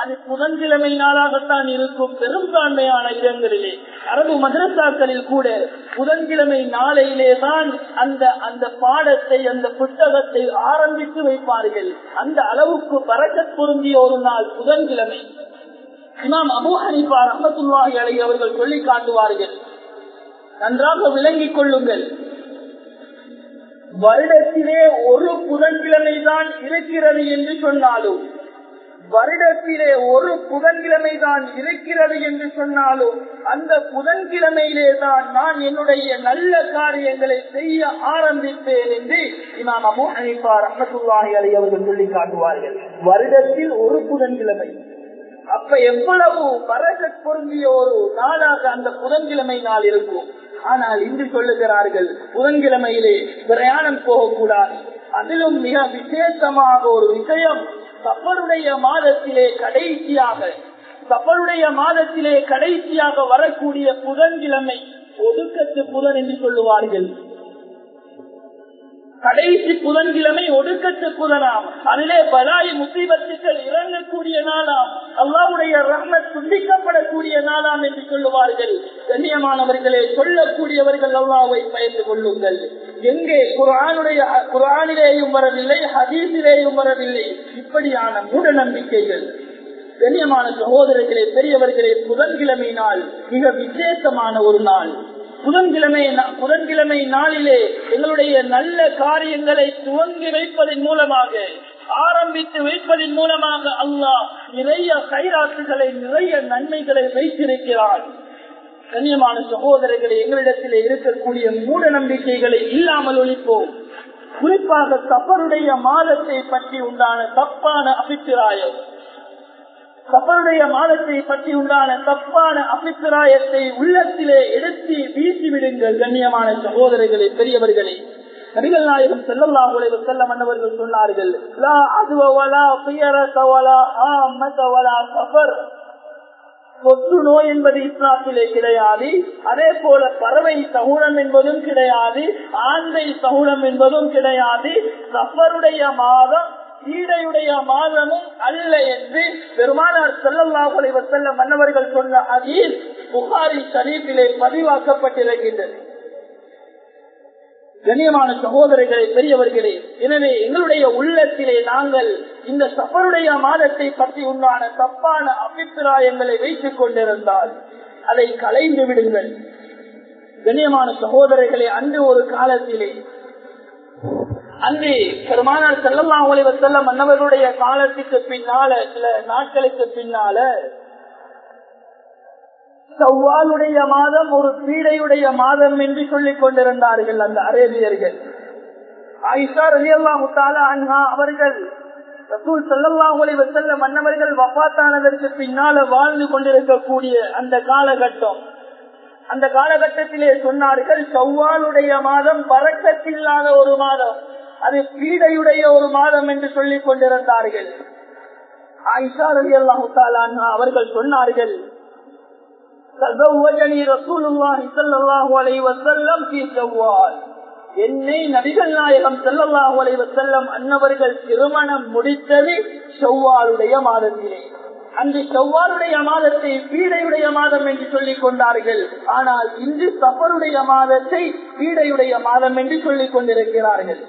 அது புதன்கிழமை நாளாகத்தான் இருக்கும் பெரும்பான்மையான இடங்களிலே. அரபு மதரசாக்களில் கூட புதன்கிழமை நாளையிலே தான் அந்த அந்த பாடத்தை அந்த புத்தகத்தை ஆரம்பித்து வைப்பார்கள். அந்த அளவுக்கு பறக்க பொருந்திய ஒரு நாள் புதன்கிழமை. இமாம் அபு ஹனிஃபா ரஹமத்துல்லாஹி அலை அவர்கள் சொல்லி காட்டுவார்கள். நன்றாக விளங்கிக் கொள்ளுங்கள். வருடத்திலே ஒரு புதன்கிழமை தான் இருக்கிறது என்று சொன்னாலும் வருடத்திலே ஒரு புதன்கிழமை தான் இருக்கிறது என்று சொன்னாலும் அந்த புதன்கிழமையிலே தான் நான் என்னுடைய நல்ல காரியங்களை செய்ய ஆரம்பிப்பேன் என்று இமாம் அபு ஹனிஃபா ரஹமத்துல்லாஹி அவர்கள் சொல்லி காட்டுவார்கள். வருடத்தில் ஒரு புதன்கிழமை. அப்ப எவ்வளவு பரகத் பொருந்திய ஒரு நாளாக அந்த புதன்கிழமை நாள் இருக்கும். ஆனால் இன்று சொல்லுகிறார்கள் புதன்கிழமையிலே பிரயாணம் போகக்கூடாது. அதிலும் மிக விசேஷமாக ஒரு விஷயம் சப்பருடைய மாதத்திலே கடைசியாக சப்பருடைய மாதத்திலே கடைசியாக வரக்கூடிய புதன்கிழமை ஒடுக்கத்து புதன் என்று சொல்லுவார்கள். கடைசி புதன்கிழமை ஒடுக்கத்து புதனாம் அதிலே பலாய் முசீபத்துக்கள் இறங்கக்கூடிய நாளாம். அல்லாவுடைய ரஹ்மத் துண்டிக்கப்படக்கூடிய நாளாம் என்று சொல்லுவார்கள். கண்ணியமானவர்களே சொல்லக்கூடியவர்கள் அல்லாவை பயந்து கொள்ளுங்கள். எங்கே? குரானுடைய குரானிலேயும் வரவில்லை ஹதீஸிலேயும் வரவில்லை. இப்படியான மூட நம்பிக்கைகள். கண்ணியமான சகோதரர்களே பெரியவர்களே புதன்கிழமை நாள் மிக விசேஷமான ஒரு நாள். புதன்கிழமை புதன்கிழமை நாளிலே எங்களுடைய நல்ல காரியங்களை துவங்கி வைப்பதன் மூலமாக ஆரம்பித்து வைப்பதன் மூலமாக அல்லாஹ் நிறைய கைராசுகளை நிறைய நன்மைகளை வைத்திருக்கிறார். கண்ணியமான சகோதரர்களை எங்களிடத்திலே இருக்கக்கூடிய மூட நம்பிக்கைகளை இல்லாமல் ஒழிப்போம். குறிப்பாக தப்பருடைய மாதத்தை பற்றி உண்டான தப்பான அபிப்பிராயம். சபருடைய மாதத்தை பற்றி உண்டான தப்பான அபிப்பிராயத்தை உள்ளத்திலே எடுத்து வீசி விடுங்கள் கண்ணியமான சகோதரர்களே பெரியவர்களே. நபிகள் நாயகம் செல்லல்லா உலக செல்ல மன்னவர்கள் சொன்னார்கள் தொற்று நோய் என்பது இஸ்லாத்திலே கிடையாது அதே போல பறவை சகுனம் என்பதும் கிடையாது ஆந்தை சகுனம் என்பதும் கிடையாது. சஃபருடைய மாதம் ஈடையுடைய மாதமும் அல்ல என்று பெருமானார் செல்லல்லாஹுலை செல்ல மன்னவர்கள் சொன்ன அதீர் புகாரி ஷரீஃபிலே பதிவாக்கப்பட்டிருக்கின்றது. கண்ணியமான சகோதரர்களே பெரியவர்களே எனவே எங்களுடைய உள்ளத்திலே நாங்கள் இந்த சபருடைய மாதத்தை பற்றி உண்டான தப்பான அபிப்பிராயங்களை வைத்துக் கொண்டிருந்தால் அதை கலைந்து விடுங்கள். கண்ணியமான சகோதரர்களே அன்று ஒரு காலத்திலே அன்று பெருமானார் செல்லல்லா ஒளிவ செல்ல மன்னவருடைய காலத்துக்கு பின்னால சில நாட்களுக்கு பின்னால சவ்வாலுடைய மாதம் ஒரு பீடையுடைய மாதம் என்று சொல்லிக் கொண்டிருந்தார்கள் அந்த அரேபியர்கள். ஆயிஷா ரலி அல்லாஹால அண்ணா அவர்கள் ரசூல் செல்லல்லா ஒளிவ செல்ல மன்னவர்கள் வப்பாத்தானதற்கு பின்னால வாழ்ந்து கொண்டிருக்கக்கூடிய அந்த காலகட்டம். அந்த காலகட்டத்திலே சொன்னார்கள் சவ்வாலுடைய மாதம் பறக்கத்தில்லாத ஒரு மாதம். அது பீடையுடைய ஒரு மாதம் என்று சொல்லிக் கொண்டிருந்தார்கள். ஆயிஷா ரலி அல்லாஹு அவர்கள் சொன்னார்கள் என்னை நபிகள் நாயகம் செல்லல்லாஹு அலைவ செல்லம் அன்னவர்கள் திருமணம் முடித்தது செவ்வாளுடைய மாதத்திலே. அன்று செவ்வாளுடைய மாதத்தை பீடையுடைய மாதம் என்று சொல்லிக் கொண்டார்கள். ஆனால் இன்று சஃபருடைய மாதத்தை பீடையுடைய மாதம் என்று சொல்லிக் கொண்டிருக்கிறார்கள்.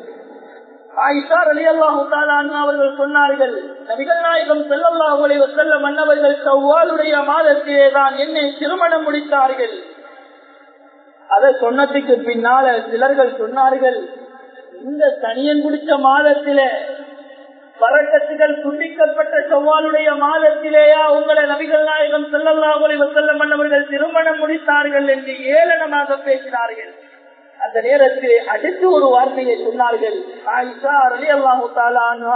ஆயிஷார் அலி அல்லாஹு அவர்கள் சொன்னார்கள் நபிகள் நாயகம் செல்லல்லாஹுலை செல்ல மன்னவர்கள் செவ்வாளுடைய மாதத்திலே தான் என்னை திருமணம் முடித்தார்கள். அதை சொன்னதுக்கு பின்னால சிலர்கள் சொன்னார்கள் இந்த தனியன் பிடிச்ச மாதத்தில பறக்கத்துகள் துண்டிக்கப்பட்ட செவ்வாலுடைய மாதத்திலேயா உங்களை நபிகள் நாயகம் செல்லல்லாஹுலை செல்ல மன்னவர்கள் திருமணம் முடித்தார்கள் என்று ஏளனமாக பேசினார்கள். அந்த நேரத்தில் அடுத்து ஒரு வார்த்தையை சொன்னார்கள்.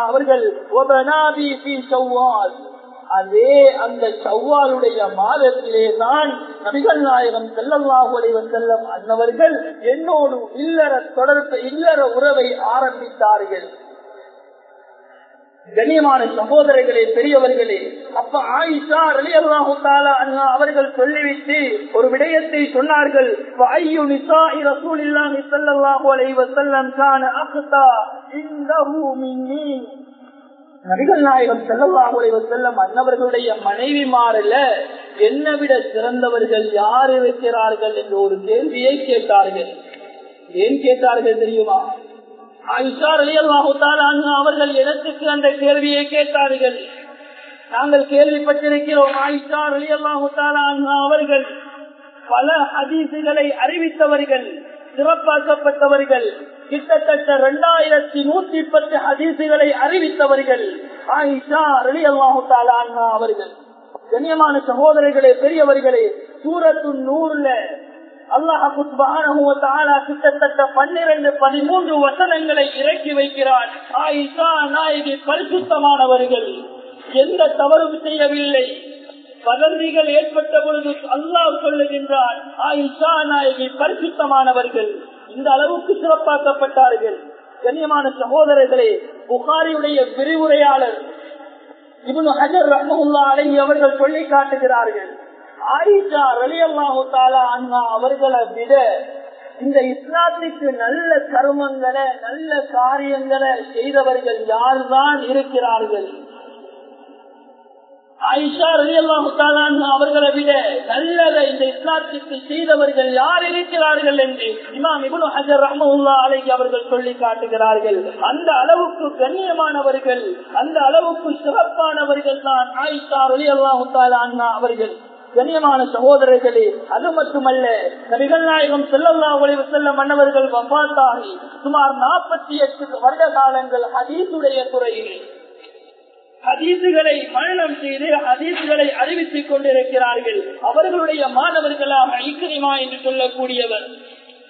அவர்கள் அதே அந்த சவ்வாலுடைய மாதத்திலே தான் நபிகள் நாயகம் செல்லல்லாஹுலை செல்லம் அன்னவர்கள் என்னோடு இல்லற தொடர்பு இல்லற உறவை ஆரம்பித்தார்கள். கண்ணியமான சகோதரர்களே பெரியவர்களே அப்ப ஆயிஷா அலி அல்லாஹு அவர்கள் சொல்லிவிட்டு ஒரு விடயத்தை சொன்னார்கள். நபிகள் நாயகம் செல்லல்லாஹுலை செல்லம் அன்னவர்களுடைய மனைவி மாறல என்னை விட சிறந்தவர்கள் யார் இருக்கிறார்கள்? என்று ஒரு கேள்வியை கேட்டார்கள். ஏன் கேட்டார்கள் தெரியுமா? அவர்கள் எனக்கு அந்த கேள்வியை கேட்டார்கள். நாங்கள் கேள்விப்பட்டிருக்கிறோம் ஆயிஷா ரலியல்லாஹு அவர்கள் பல ஹதீசுகளை அறிவித்தவர்கள் சிறப்பாக்கப்பட்டவர்கள் கிட்டத்தட்ட இரண்டாயிரத்தி நூத்தி பத்து ஹதீசுகளை அறிவித்தவர்கள் ஆயிஷா ரலியல்லாஹு தஆலா அவர்கள். கண்ணியமான சகோதரர்களே பெரியவர்களே சூரத்து நூறுல அல்லாஹு கிட்டத்தட்ட 12 13 வசனங்களை இறக்கி வைக்கிறான் ஆயிஷா நாயகி பரிசுத்தமானவர்கள். எந்த தவறும் செய்யவில்லை. வதந்திகள் ஏற்பட்ட பொழுது அல்லாஹ் சொல்லுகின்றார் ஆயிஷா நாயகி பரிசுத்தமானவர்கள். இந்த அளவுக்கு சிறப்பாக்கப்பட்டார்கள். கண்ணியமான சகோதரர்களே புகாரியுடைய விரிவுரையாளர் இவனு ஹஜர் ரஹமுல்லா அலை அவர்கள் சொல்லி காட்டுகிறார்கள். ஆயிஷா ரலியல்லாஹு தாலா அண்ணா அவர்களை விட இந்த இஸ்லாத்துக்கு நல்ல கருமங்களை நல்ல காரியங்களை செய்தவர்கள் யார்தான் இருக்கிறார்கள்? ஆயிஷா ரலியல்லாஹு தாலா அவர்களை விட நல்லதை இந்த இஸ்லாத்துக்கு செய்தவர்கள் யார் இருக்கிறார்கள் என்று இமாம் இபுல் ஹஜர் ரஹமுல்லா அலைக்கு அவர்கள் சொல்லி காட்டுகிறார்கள். அந்த அளவுக்கு கண்ணியமானவர்கள் அந்த அளவுக்கு சிறப்பானவர்கள் தான் ஆயிஷா ரலியல்லாஹு தாலா அவர்கள். கண்ணியமான சகோதரர்களே அது மட்டுமல்ல நபிகள் நாயகம் செல்லல்லா ஒளிவு செல்ல மன்னவர்கள் வபாத்தாகி சுமார் நாற்பத்தி எட்டு வருட காலங்கள் ஹதீசுடைய துறையிலே. ஹதீசுகளை மரணம் செய்து ஹதீசுகளை அறிவித்துக் கொண்டிருக்கிறார்கள். அவர்களுடைய மாணவர்களாக ஐக்கியமா என்று சொல்லக்கூடியவர்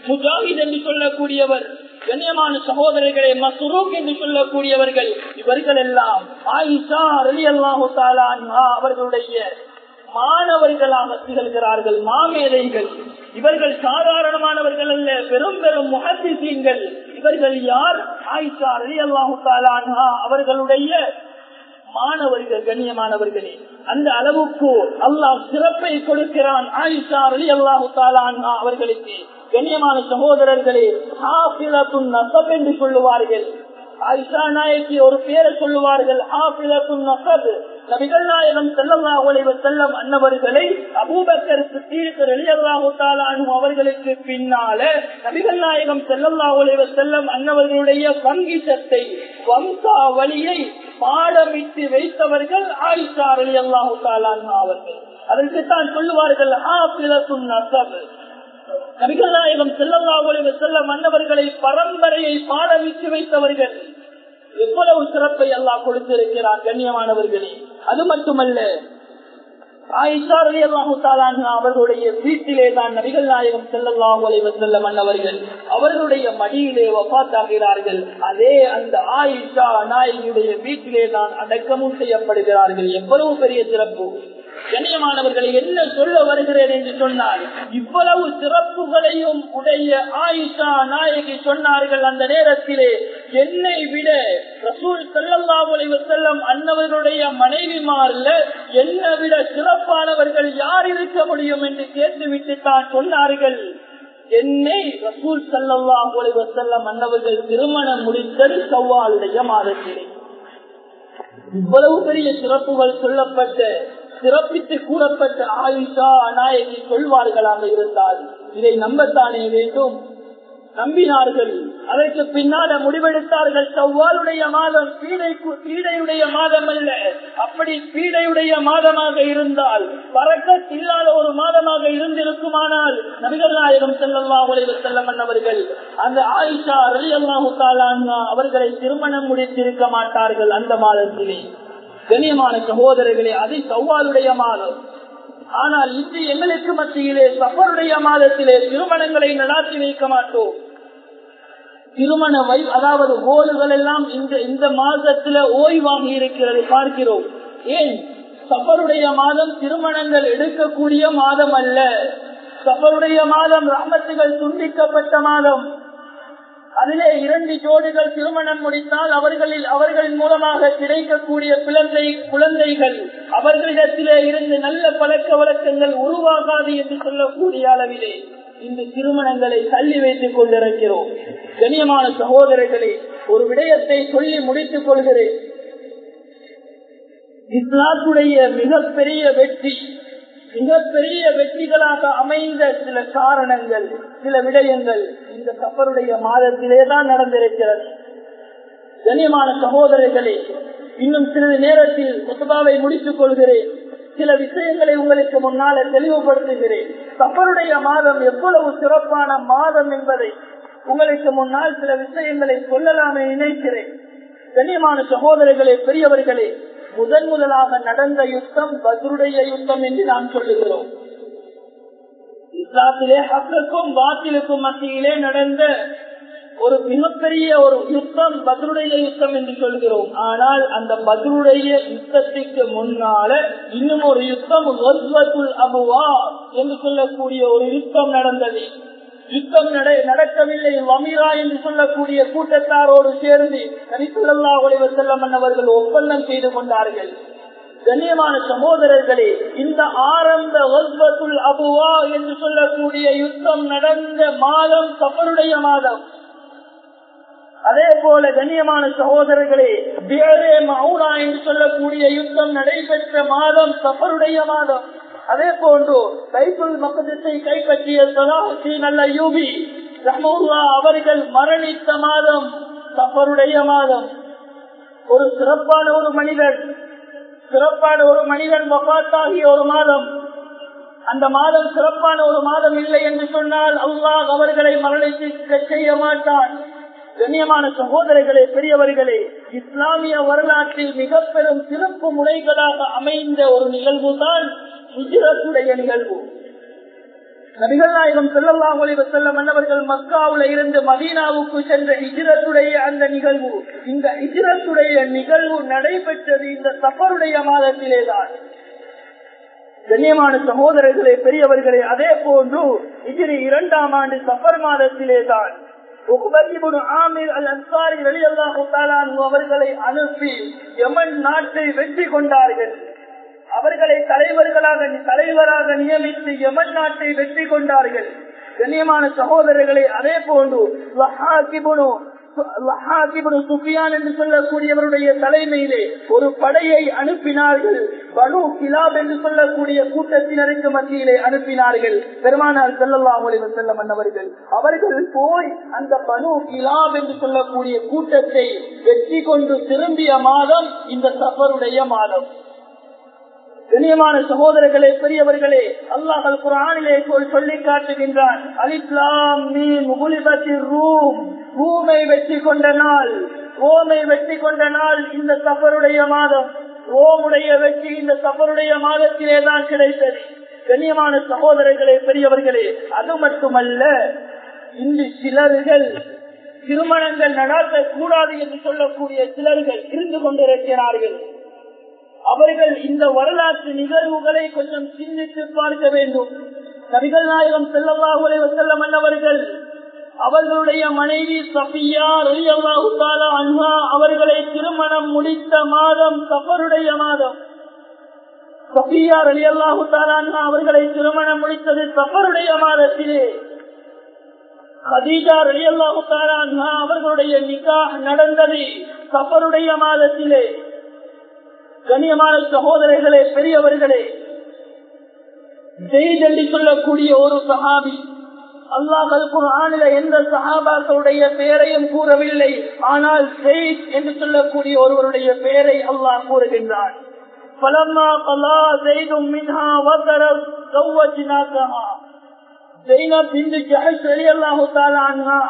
முஜாஹித் என்று சொல்லக்கூடியவர் கண்ணியமான சகோதரர்களை மசுரூக் என்று சொல்லக்கூடியவர்கள் இவர்கள் எல்லாம் ஆயிஷா அலி அல்லாஹு அவர்களுடைய மாணவர்களாக திகழ்கிறார்கள் மாமேதைகள். இவர்கள் சாதாரணமானவர்கள் அல்ல பெரும் பெரும் முகத்திசீன்கள் இவர்கள் யார்? ஆயிஷா அலி அல்லாஹு அவர்களுடைய மாணவர்கள் கண்ணியமானவர்களே. அந்த அளவுக்கு அல்லாஹ் சிறப்பை கொடுக்கிறான் ஆயிஷா அலி அல்லாஹு அவர்களுக்கு. கண்ணியமான சகோதரர்களே நசப் என்று சொல்லுவார்கள். ஆயிஷா நாயக்கி ஒரு பேரை சொல்லுவார்கள் ஆபிலத்துன் நசப் நபிகள் நாயகம் செல்லல்லா ஒளிவ செல்லம் அன்னவர்களை அபூபக்கர் சித்தீர் எளியல்லாஹு அவர்களுக்கு பின்னால நபிகள் நாயகம் செல்லல்லா ஒளிவ செல்லம் அன்னவர்களுடைய வங்கிசத்தை வம்சாவளியை பாடமிட்டு வைத்தவர்கள் ஆயிஷா அலி அல்லாஹு தாலானு அவர்கள். அதற்குத்தான் சொல்லுவார்கள் ஆபிலத்துன் நசப் நபிகள் நாயகம் செல்லல்லா ஒளிவ செல்லம் அன்னவர்களை பரம்பரையை பாடமிட்டு வைத்தவர்கள். எவ்வளவு சிறப்பை எல்லாம் கொடுத்திருக்கிறார் கண்ணியமானவர்களே. அது மட்டுமல்ல அவர்களுடைய வீட்டிலே தான் நபிகள் நாயகம் செல்லல்லாம் செல்ல மன்னவர்கள் அவர்களுடைய மடியிலே ஒப்பாத்தாகிறார்கள் அதே அந்த ஆயிஷா நாயகியுடைய வீட்டிலே தான் அடக்கமும் செய்யப்படுகிறார்கள். எவ்வளவு பெரிய சிறப்பு. கண்ணியமானவர்களை என்ன சொல்ல வருகிறேன் என்று சொன்னால் இவ்வளவு சிறப்புகளையும் உடைய ஆயிஷா நாயகி சொன்னார்கள் அந்த நேரத்திலே. என்னை விட ரசூல் செல்லல்லாவுலை செல்லம் அன்னவர்களுடைய மனைவிமார்ல என்னை விட சிறப்பானவர்கள் யார் இருக்க முடியும் என்று கேட்டுவிட்டு தான் சொன்னார்கள். என்னை ரசூல் செல்லல்லாவுலை செல்லம் அன்னவர்கள் திருமணம் முடித்தது சவ்வாளுடைய மாதத்திலே. இவ்வளவு பெரிய சிறப்புகள் சொல்லப்பட்ட சிறப்பித்து கூறப்பட்ட ஆயுஷா நாயகி சொல்வார்களாக இருந்தால் இதை நம்பத்தானே வேண்டும்? நம்பினார்கள். அதற்கு பின்னால முடிவெடுத்தார்கள். சவ்வாலுடைய மாதம் பீடை பீடையுடைய மாதம் அல்ல. அப்படி பீடையுடைய மாதமாக இருந்தால் பறக்கத் இல்லாத ஒரு மாதமாக இருந்திருக்குமானால் நபிகள் நாயகம் செல்லல்லா உலக செல்லம் அவர்கள் அந்த ஆயிஷா ரலி அல்லாஹு அவர்களை திருமணம் முடித்திருக்க மாட்டார்கள் அந்த மாதத்திலே. கண்ணியமான சகோதரர்களே அதை சவ்வாலுடைய மாதம். ஆனால் இன்று எங்களுக்கு மத்தியிலே சஃபருடைய மாதத்திலே திருமணங்களை நடாத்தி வைக்க மாட்டோம். திருமண வை அதாவது கோல்கள் எல்லாம் இந்த இந்த மாதத்துல ஓய்வாகி இருக்கிறது பார்க்கிறோம். ஏன்? சஃபருடைய மாதம் திருமணங்கள் எடுக்கக்கூடிய மாதம் அல்ல. சஃபருடைய மாதம் ராமத்துகள் துண்டிக்கப்பட்ட மாதம். அதிலே இரண்டு ஜோடிகள் திருமணம் முடித்தால் அவர்களில் அவர்களின் மூலமாக கிடைக்கக்கூடிய குழந்தை குழந்தைகள் அவர்களிடத்திலே இருந்து நல்ல பழக்க வழக்கங்கள் உருவாகாது என்று சொல்லக்கூடிய அளவிலே இந்த திருமணங்களை தள்ளி வைத்துக் கொண்டிருக்கிறோம். கண்ணியமான சகோதரர்களே ஒரு விடயத்தை சொல்லி முடித்துக் கொள்கிறேன். இஸ்லாத்துடைய மிகப்பெரிய வெற்றி மிகப்பெரிய வெற்றிகளாக அமைந்த சில காரணங்கள் சில விடயங்கள் இந்த சப்பருடைய மாதத்திலே தான் நடந்திருக்கிறது. கனியமான சகோதரர்களே இன்னும் சிறிது நேரத்தில் முத்துபாவை முடித்துக் கொள்கிறேன். சில விஷயங்களை உங்களுக்கு முன்னால தெளிவுபடுத்துகிறேன். சஃபருடைய மாதம் எவ்வளவு சிறப்பான மாதம் என்பதை உங்களுக்கு முன்னால் சில விஷயங்களை சொல்லலாமே நினைக்கிறேன். கண்ணியமான சகோதரர்களே பெரியவர்களே முதன் முதலாக நடந்த யுத்தம் பத்ருடைய யுத்தம் என்று நாம் சொல்லுகிறோம். இஸ்லாத்திலே ஹக்குக்கும் பாத்திலுக்கும் மத்தியிலே நடந்த ஒரு மிகப்பெரிய ஒரு யுத்தம் பத்ருடைய யுத்தம் என்று சொல்கிறோம். ஆனால் அந்த பத்ருடைய யுத்தத்திற்கு முன்னால இன்னும் ஒரு யுத்தம் அபுவா என்று சொல்லக்கூடிய ஒரு யுத்தம் நடந்தது. யுத்தம் நடக்கவில்லை. வமீரா என்று சொல்லக்கூடிய கூட்டத்தாரோடு சேர்ந்து நரிசுல்லா ஒளிவர் செல்லம் அவர்கள் ஒப்பந்தம் செய்து கொண்டார்கள். கண்ணியமான சகோதரர்களே இந்த ஆரம்ப வல்பத்துல் அபுவா என்று சொல்லக்கூடிய யுத்தம் நடந்த மாதம் சபருடைய மாதம். அதே போல கண்ணியமான சகோதரர்களே பேரே மவுனா என்று சொல்லக்கூடிய யுத்தம் நடைபெற்ற மாதம் சபருடைய மாதம். அதே போன்று பைபிள் மக்கத்தை கைப்பற்றிய சலாஹி நல்ல யூபி ரஹமுல்லா அவர்கள் மரணித்த மாதம் சஃபருடைய மாதம் ஒரு சிறப்பான ஒரு மனிதன் சிறப்பான ஒரு மனிதன் வபாத்தாகிய ஒரு மாதம். அந்த மாதம் சிறப்பான ஒரு மாதம் இல்லை என்று சொன்னால் அல்லாஹ் அவர்களை மரணித்து செய்ய மாட்டான். கண்ணியமான சகோதரர்களே பெரியவர்களே இஸ்லாமிய வரலாற்றில் மிக பெரும் சிறப்பு முறைகளாக அமைந்த ஒரு நிகழ்வு தான் குஜராத்துடைய நிகழ்வு. நபிகள் நாயகம் செல்லல்லா ஒளிவ செல்ல மன்னவர்கள் மக்காவுல இருந்து மதீனாவுக்கு சென்ற இஜிரத்துடைய அந்த நிகழ்வு. இந்த இஜிரத்துடைய நிகழ்வு நடைபெற்றது இந்த சஃபருடைய மாதத்திலேதான். கண்ணியமான சகோதரர்களே பெரியவர்களே அதே போன்று இஜிரி இரண்டாம் ஆண்டு சஃபர் மாதத்திலே தான் அவர்களை அனுப்பி யமன் நாட்டை வெற்றி கொண்டார்கள். அவர்களை தலைவர்களாக தலைவராக நியமித்து யமன் நாட்டை வெற்றி கொண்டார்கள். கண்ணியமான சகோதரர்களை அதே போன்று சுஃபியான் என்று சொல்லக்கூடியவருடைய தலைமையிலே ஒரு படையை அனுப்பினார்கள். பனு கிலாப் என்று சொல்லக்கூடிய கூட்டத்தினருக்கு மத்தியிலே அனுப்பினார்கள். பெருமானார் செல்லல்லா செல்ல மன்னவர்கள் அவர்கள் போய் அந்த பனு கிலாப் என்று சொல்லக்கூடிய கூட்டத்தை வெற்றி கொண்டு திரும்பிய மாதம் இந்த சபருடைய மாதம். கண்ணியமான சகோதரர்களே பெரியவர்களே அல்லாஹல் குரானிலே சொல்லி காட்டுகின்றான். அலிஸ்லாம் ரூம் ரூமை வெற்றி கொண்ட நாள் ரோமை வெற்றி கொண்ட நாள் இந்த சபருடைய மாதம். ரோமுடைய வெற்றி இந்த சபருடைய மாதத்திலே தான் கிடைத்தது. கண்ணியமான சகோதரர்களே பெரியவர்களே அது மட்டுமல்ல இன்று சிலர்கள் திருமணங்கள் நடாத்த கூடாது என்று சொல்லக்கூடிய சிலர்கள் இருந்து கொண்டிருக்கிறார்கள். அவர்கள் இந்த வரலாற்று நிகழ்வுகளை கொஞ்சம் சிந்தித்து பார்க்க வேண்டும். நபிகள் நாயகம் செல்லல்லாஹுலே செல்ல மன்னவர்கள் அவர்களுடைய மனைவி சபியா ரலியல்லாஹு அன்ஹா அவர்களை திருமணம் முடித்த மாதம் சஃபருடைய மாதம். சபியா ரலியல்லாஹு அன்ஹா அவர்களை திருமணம் முடித்தது சஃபருடைய மாதத்திலே. ஹதீஜா ரலியல்லாஹு அன்ஹா அவர்களுடைய நிகா நடந்தது சஃபருடைய மாதத்திலே. கண்ணியமான சகோதரர்களே பெரியவர்களே ஜெய் என்று சொல்லக்கூடிய ஒரு சஹாபி அல்லாஹல் குரானில எந்த சஹாபாக்களுடைய பெயரையும் கூறவில்லை. ஆனால் ஜெயித் என்று சொல்லக்கூடிய ஒருவருடைய பெயரை அல்லாஹ் கூறுகின்றார்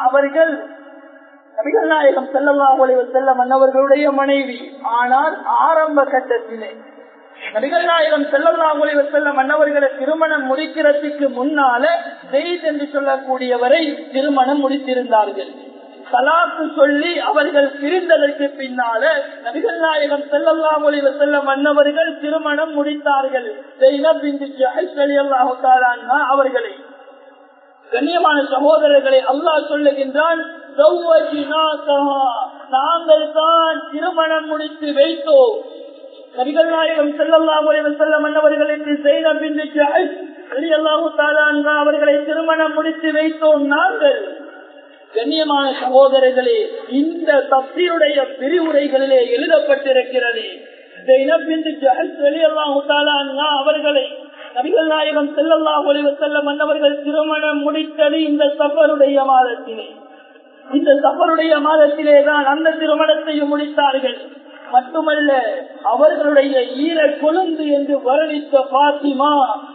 அவர்கள் நபிகள் நாயகம் செல்லல்லாஹு செல்ல மன்னவர்களுடைய மனைவி. ஆனால் ஆரம்ப கட்டத்திலே நபிகள் நாயகம் செல்லல்லாஹு செல்ல மன்னவர்களை திருமணம் முடிக்கிறதுக்கு முன்னால ஜெயித் என்று சொல்லக்கூடியவரை திருமணம் முடித்திருந்தார்கள். தலாக்கு சொல்லி அவர்கள் பிரிந்ததற்கு பின்னால நபிகள் நாயகம் செல்லல்லாஹு செல்ல மன்னவர்கள் திருமணம் முடித்தார்கள். ஜெயினப் இந்து அவர்களை கண்ணியமான சகோதரர்களை அல்லாஹ் சொல்லுகின்றான் நாங்கள் தான் திருமணம் முடித்து வைத்தோம். நபிகள் நாயகம் செல்லல்லாம் செல்ல மன்னவர்களுக்கு செய்த பின்னுக்கு அல்லாஹு தாலா அவர்களை திருமணம் முடித்து வைத்தோம் நாங்கள். கண்ணியமான சகோதரர்களே இந்த தப்தியுடைய பிரிவுரைகளிலே எழுதப்பட்டிருக்கிறது. அவர்களை நபிகள் நாயகம் செல்லல்லா ஒளிவு செல்ல மன்னவர்கள் திருமணம் முடித்தது இந்த சபருடைய மாதத்திலே. இந்த சபருடைய மாதத்திலே தான் அந்த திருமணத்தையும் முடித்தார்கள். மட்டுமல்ல அவர்களுடைய ஈர கொழுந்து என்று வருணித்த பாத்திமா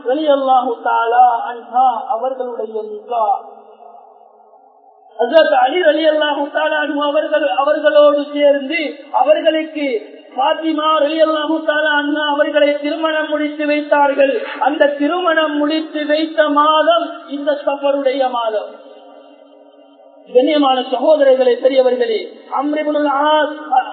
வெளியல்லாஹு தாலா அன்ஹா அவர்களுடைய நிகா. அலி அலி அல்லாஹு அவர்கள் அவர்களோடு சேர்ந்து அவர்களுக்கு பாத்திமா அலி அண்ணா அவர்களை திருமணம் முடித்து வைத்தார்கள். அந்த திருமணம் முடித்து வைத்த மாதம் இந்த சபருடைய மாதம். கண்ணியமான சகோதரர்களே பெரியவர்களே அம்ரிபுல்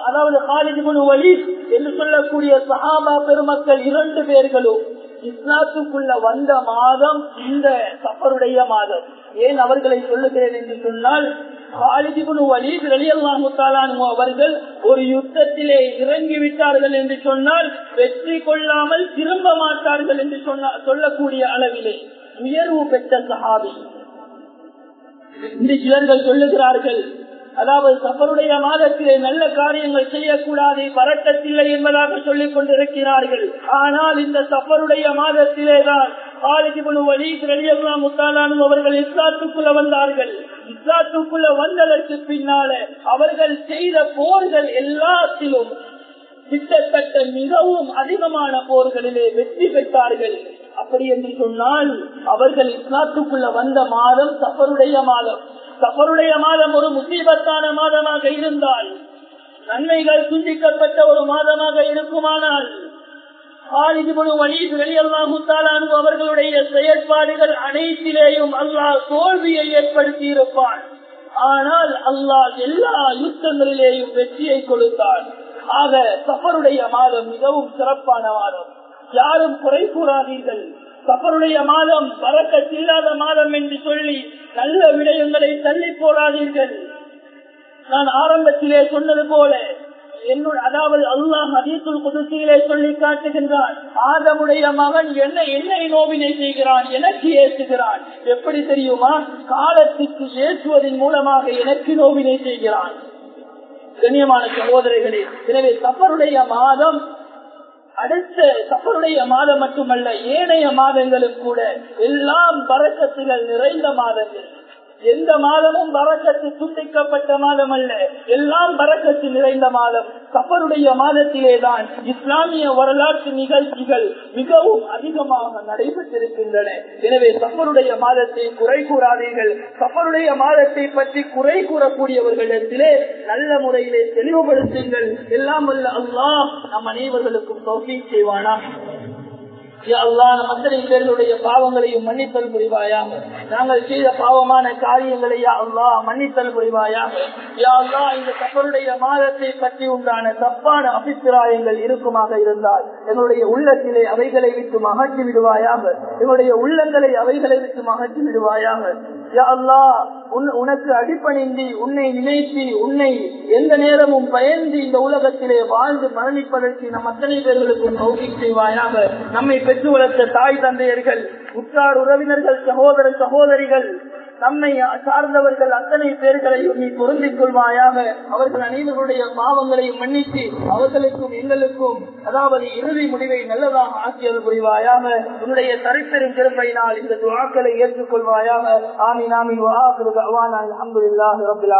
அதாவது காலிஜிபுல் வலீத் என்று சொல்லக்கூடிய சஹாபா பெருமக்கள் இரண்டு பேர்களும் இஸ்லாத்துக்குள்ள வந்த மாதம் இந்த சஃபருடைய மாதம். ஏன் அவர்களை சொல்லுகிறேன் என்று சொன்னால் அவர்கள் ஒரு யுத்தத்திலே இறங்கி விட்டார்கள் என்று சொன்னால் வெற்றி கொள்ளாமல் திரும்ப மாட்டார்கள் என்று சொல்லக்கூடிய அளவிலே உயர்வு பெற்ற சஹாபி. இன்று சிலர்கள் சொல்லுகிறார்கள் அதாவது சபருடைய மாதத்திலே நல்ல காரியங்கள் செய்யக்கூடாது வரட்டத்தில்லை என்பதாக சொல்லிக் கொண்டிருக்கிறார்கள். ஆனால் இந்த சபருடைய மாதத்திலே தான் அவர்கள் இஸ்லாத்துக்குள்ள வந்தார்கள். இஸ்லாத்துக்குள்ள வந்ததற்கு பின்னால அவர்கள் செய்த போர்கள் எல்லாத்திலும் கிட்டத்தட்ட மிகவும் அதிகமான போர்களிலே வெற்றி பெற்றார்கள். அப்படி என்று சொன்னால் அவர்கள் இஸ்லாத்துக்குள்ள வந்த மாதம் சஃபருடைய மாதம். சஃபருடைய மாதம் ஒரு முசீபத்தான மாதமாக இருந்தால் நன்மைகள் துண்டிக்கப்பட்ட ஒரு மாதமாக இருக்குமானால் அவர்களுடைய செயற்பாடுகள் அனைத்திலேயும் அல்லாஹ் தோல்வியை ஏற்படுத்தி இருப்பான் ஆனால் அல்லாஹ் எல்லா யுத்தங்களிலேயும் வெற்றியை கொடுத்தான். ஆக சஃபருடைய மாதம் மிகவும் சிறப்பான மாதம். யாரும் குறை கூறாதீர்கள். சஃபருடைய மாதம் பறக்க தீராத மாதம் என்று சொல்லி நல்ல விடயங்களை தள்ளி போடாதீர்கள். நான் ஆரம்பத்திலே சொன்னது போல என்னுடைய அதாவது அல்லாஹ் ஹதீசுல் குதிசியிலே சொல்லி காட்டுகின்றான் ஆதமுடைய மகன் என்ன என்னை நோவினை செய்கிறான் எனக்கு ஏற்றுகிறான். எப்படி தெரியுமா? காலத்துக்கு ஏற்றுவதன் மூலமாக எனக்கு நோவினை செய்கிறான். கண்ணியமான சகோதரர்களே எனவே சஃபருடைய மாதம் அடுத்த சஃபருடைய மாதம் மட்டுமல்ல ஏனைய மாதங்களும் கூட எல்லாம் பறக்கத்துகள் நிறைந்த மாதங்கள். எந்த மாதமும் வரக்கத்து துண்டிக்கப்பட்ட மாதம் அல்ல எல்லாம் வரக்கத்து நிறைந்த மாதம். கபருடைய மாதத்திலேதான் இஸ்லாமிய வரலாற்று நிகழ்ச்சிகள் மிகவும் அதிகமாக நடைபெற்றிருக்கின்றன. எனவே சஃபருடைய மாதத்தை குறை கூறாதீர்கள். சஃபருடைய மாதத்தை பற்றி குறை கூறக்கூடியவர்களிடத்திலே நல்ல முறையிலே தெளிவுபடுத்துங்கள். எல்லாம் வல்ல அல்லாஹ் நம் அனைவர்களுக்கும் செய்வானா அத்தனை பேருடைய பாவங்களையும் மன்னித்தல் புரிவாயாக. நாங்கள் செய்த பாவமான காரியங்களையா அல்லா மன்னித்தல் புரிவாயாக. யா அல்லா இந்த கப்பலுடைய மாதத்தை பற்றி உண்டான தப்பான அபிப்பிராயங்கள் இருக்குமாக இருந்தால் எங்களுடைய உள்ளத்திலே அவைகளை விட்டு மகற்றி விடுவாயாக. எங்களுடைய உள்ளங்களை அவைகளை விட்டு மகற்றி விடுவாயாக. யா அல்லா உனக்கு அடிப்பணிந்தி உன்னை நினைத்து உன்னை எந்த நேரமும் பயந்து இந்த உலகத்திலே வாழ்ந்து மரணிப்பதற்கு நம் அத்தனை பேர்களுக்கும் நோக்கி செய்வாயாக. நம்மை பெற்று வளர்த்த தாய் தந்தையர்கள் உற்றார் உறவினர்கள் சகோதர சகோதரிகள் நம்மை சார்ந்தவர்கள் அத்தனை பேர்களையும் நீ பொருந்திக் கொள்வாயாக. அவர்கள் அனைவருடைய பாவங்களையும் மன்னித்து அவர்களுக்கும் எங்களுக்கும் அதாவது இறுதி முடிவை நல்லதாக ஆக்கியது புரிவாயாக. உன்னுடைய தரிப்பெரும் திறமையினால் இந்த துவாக்களை ஏற்றுக்கொள்வாயாக. ஆமி நாமின் அவானா அலமதுல்லாஹி ரபில்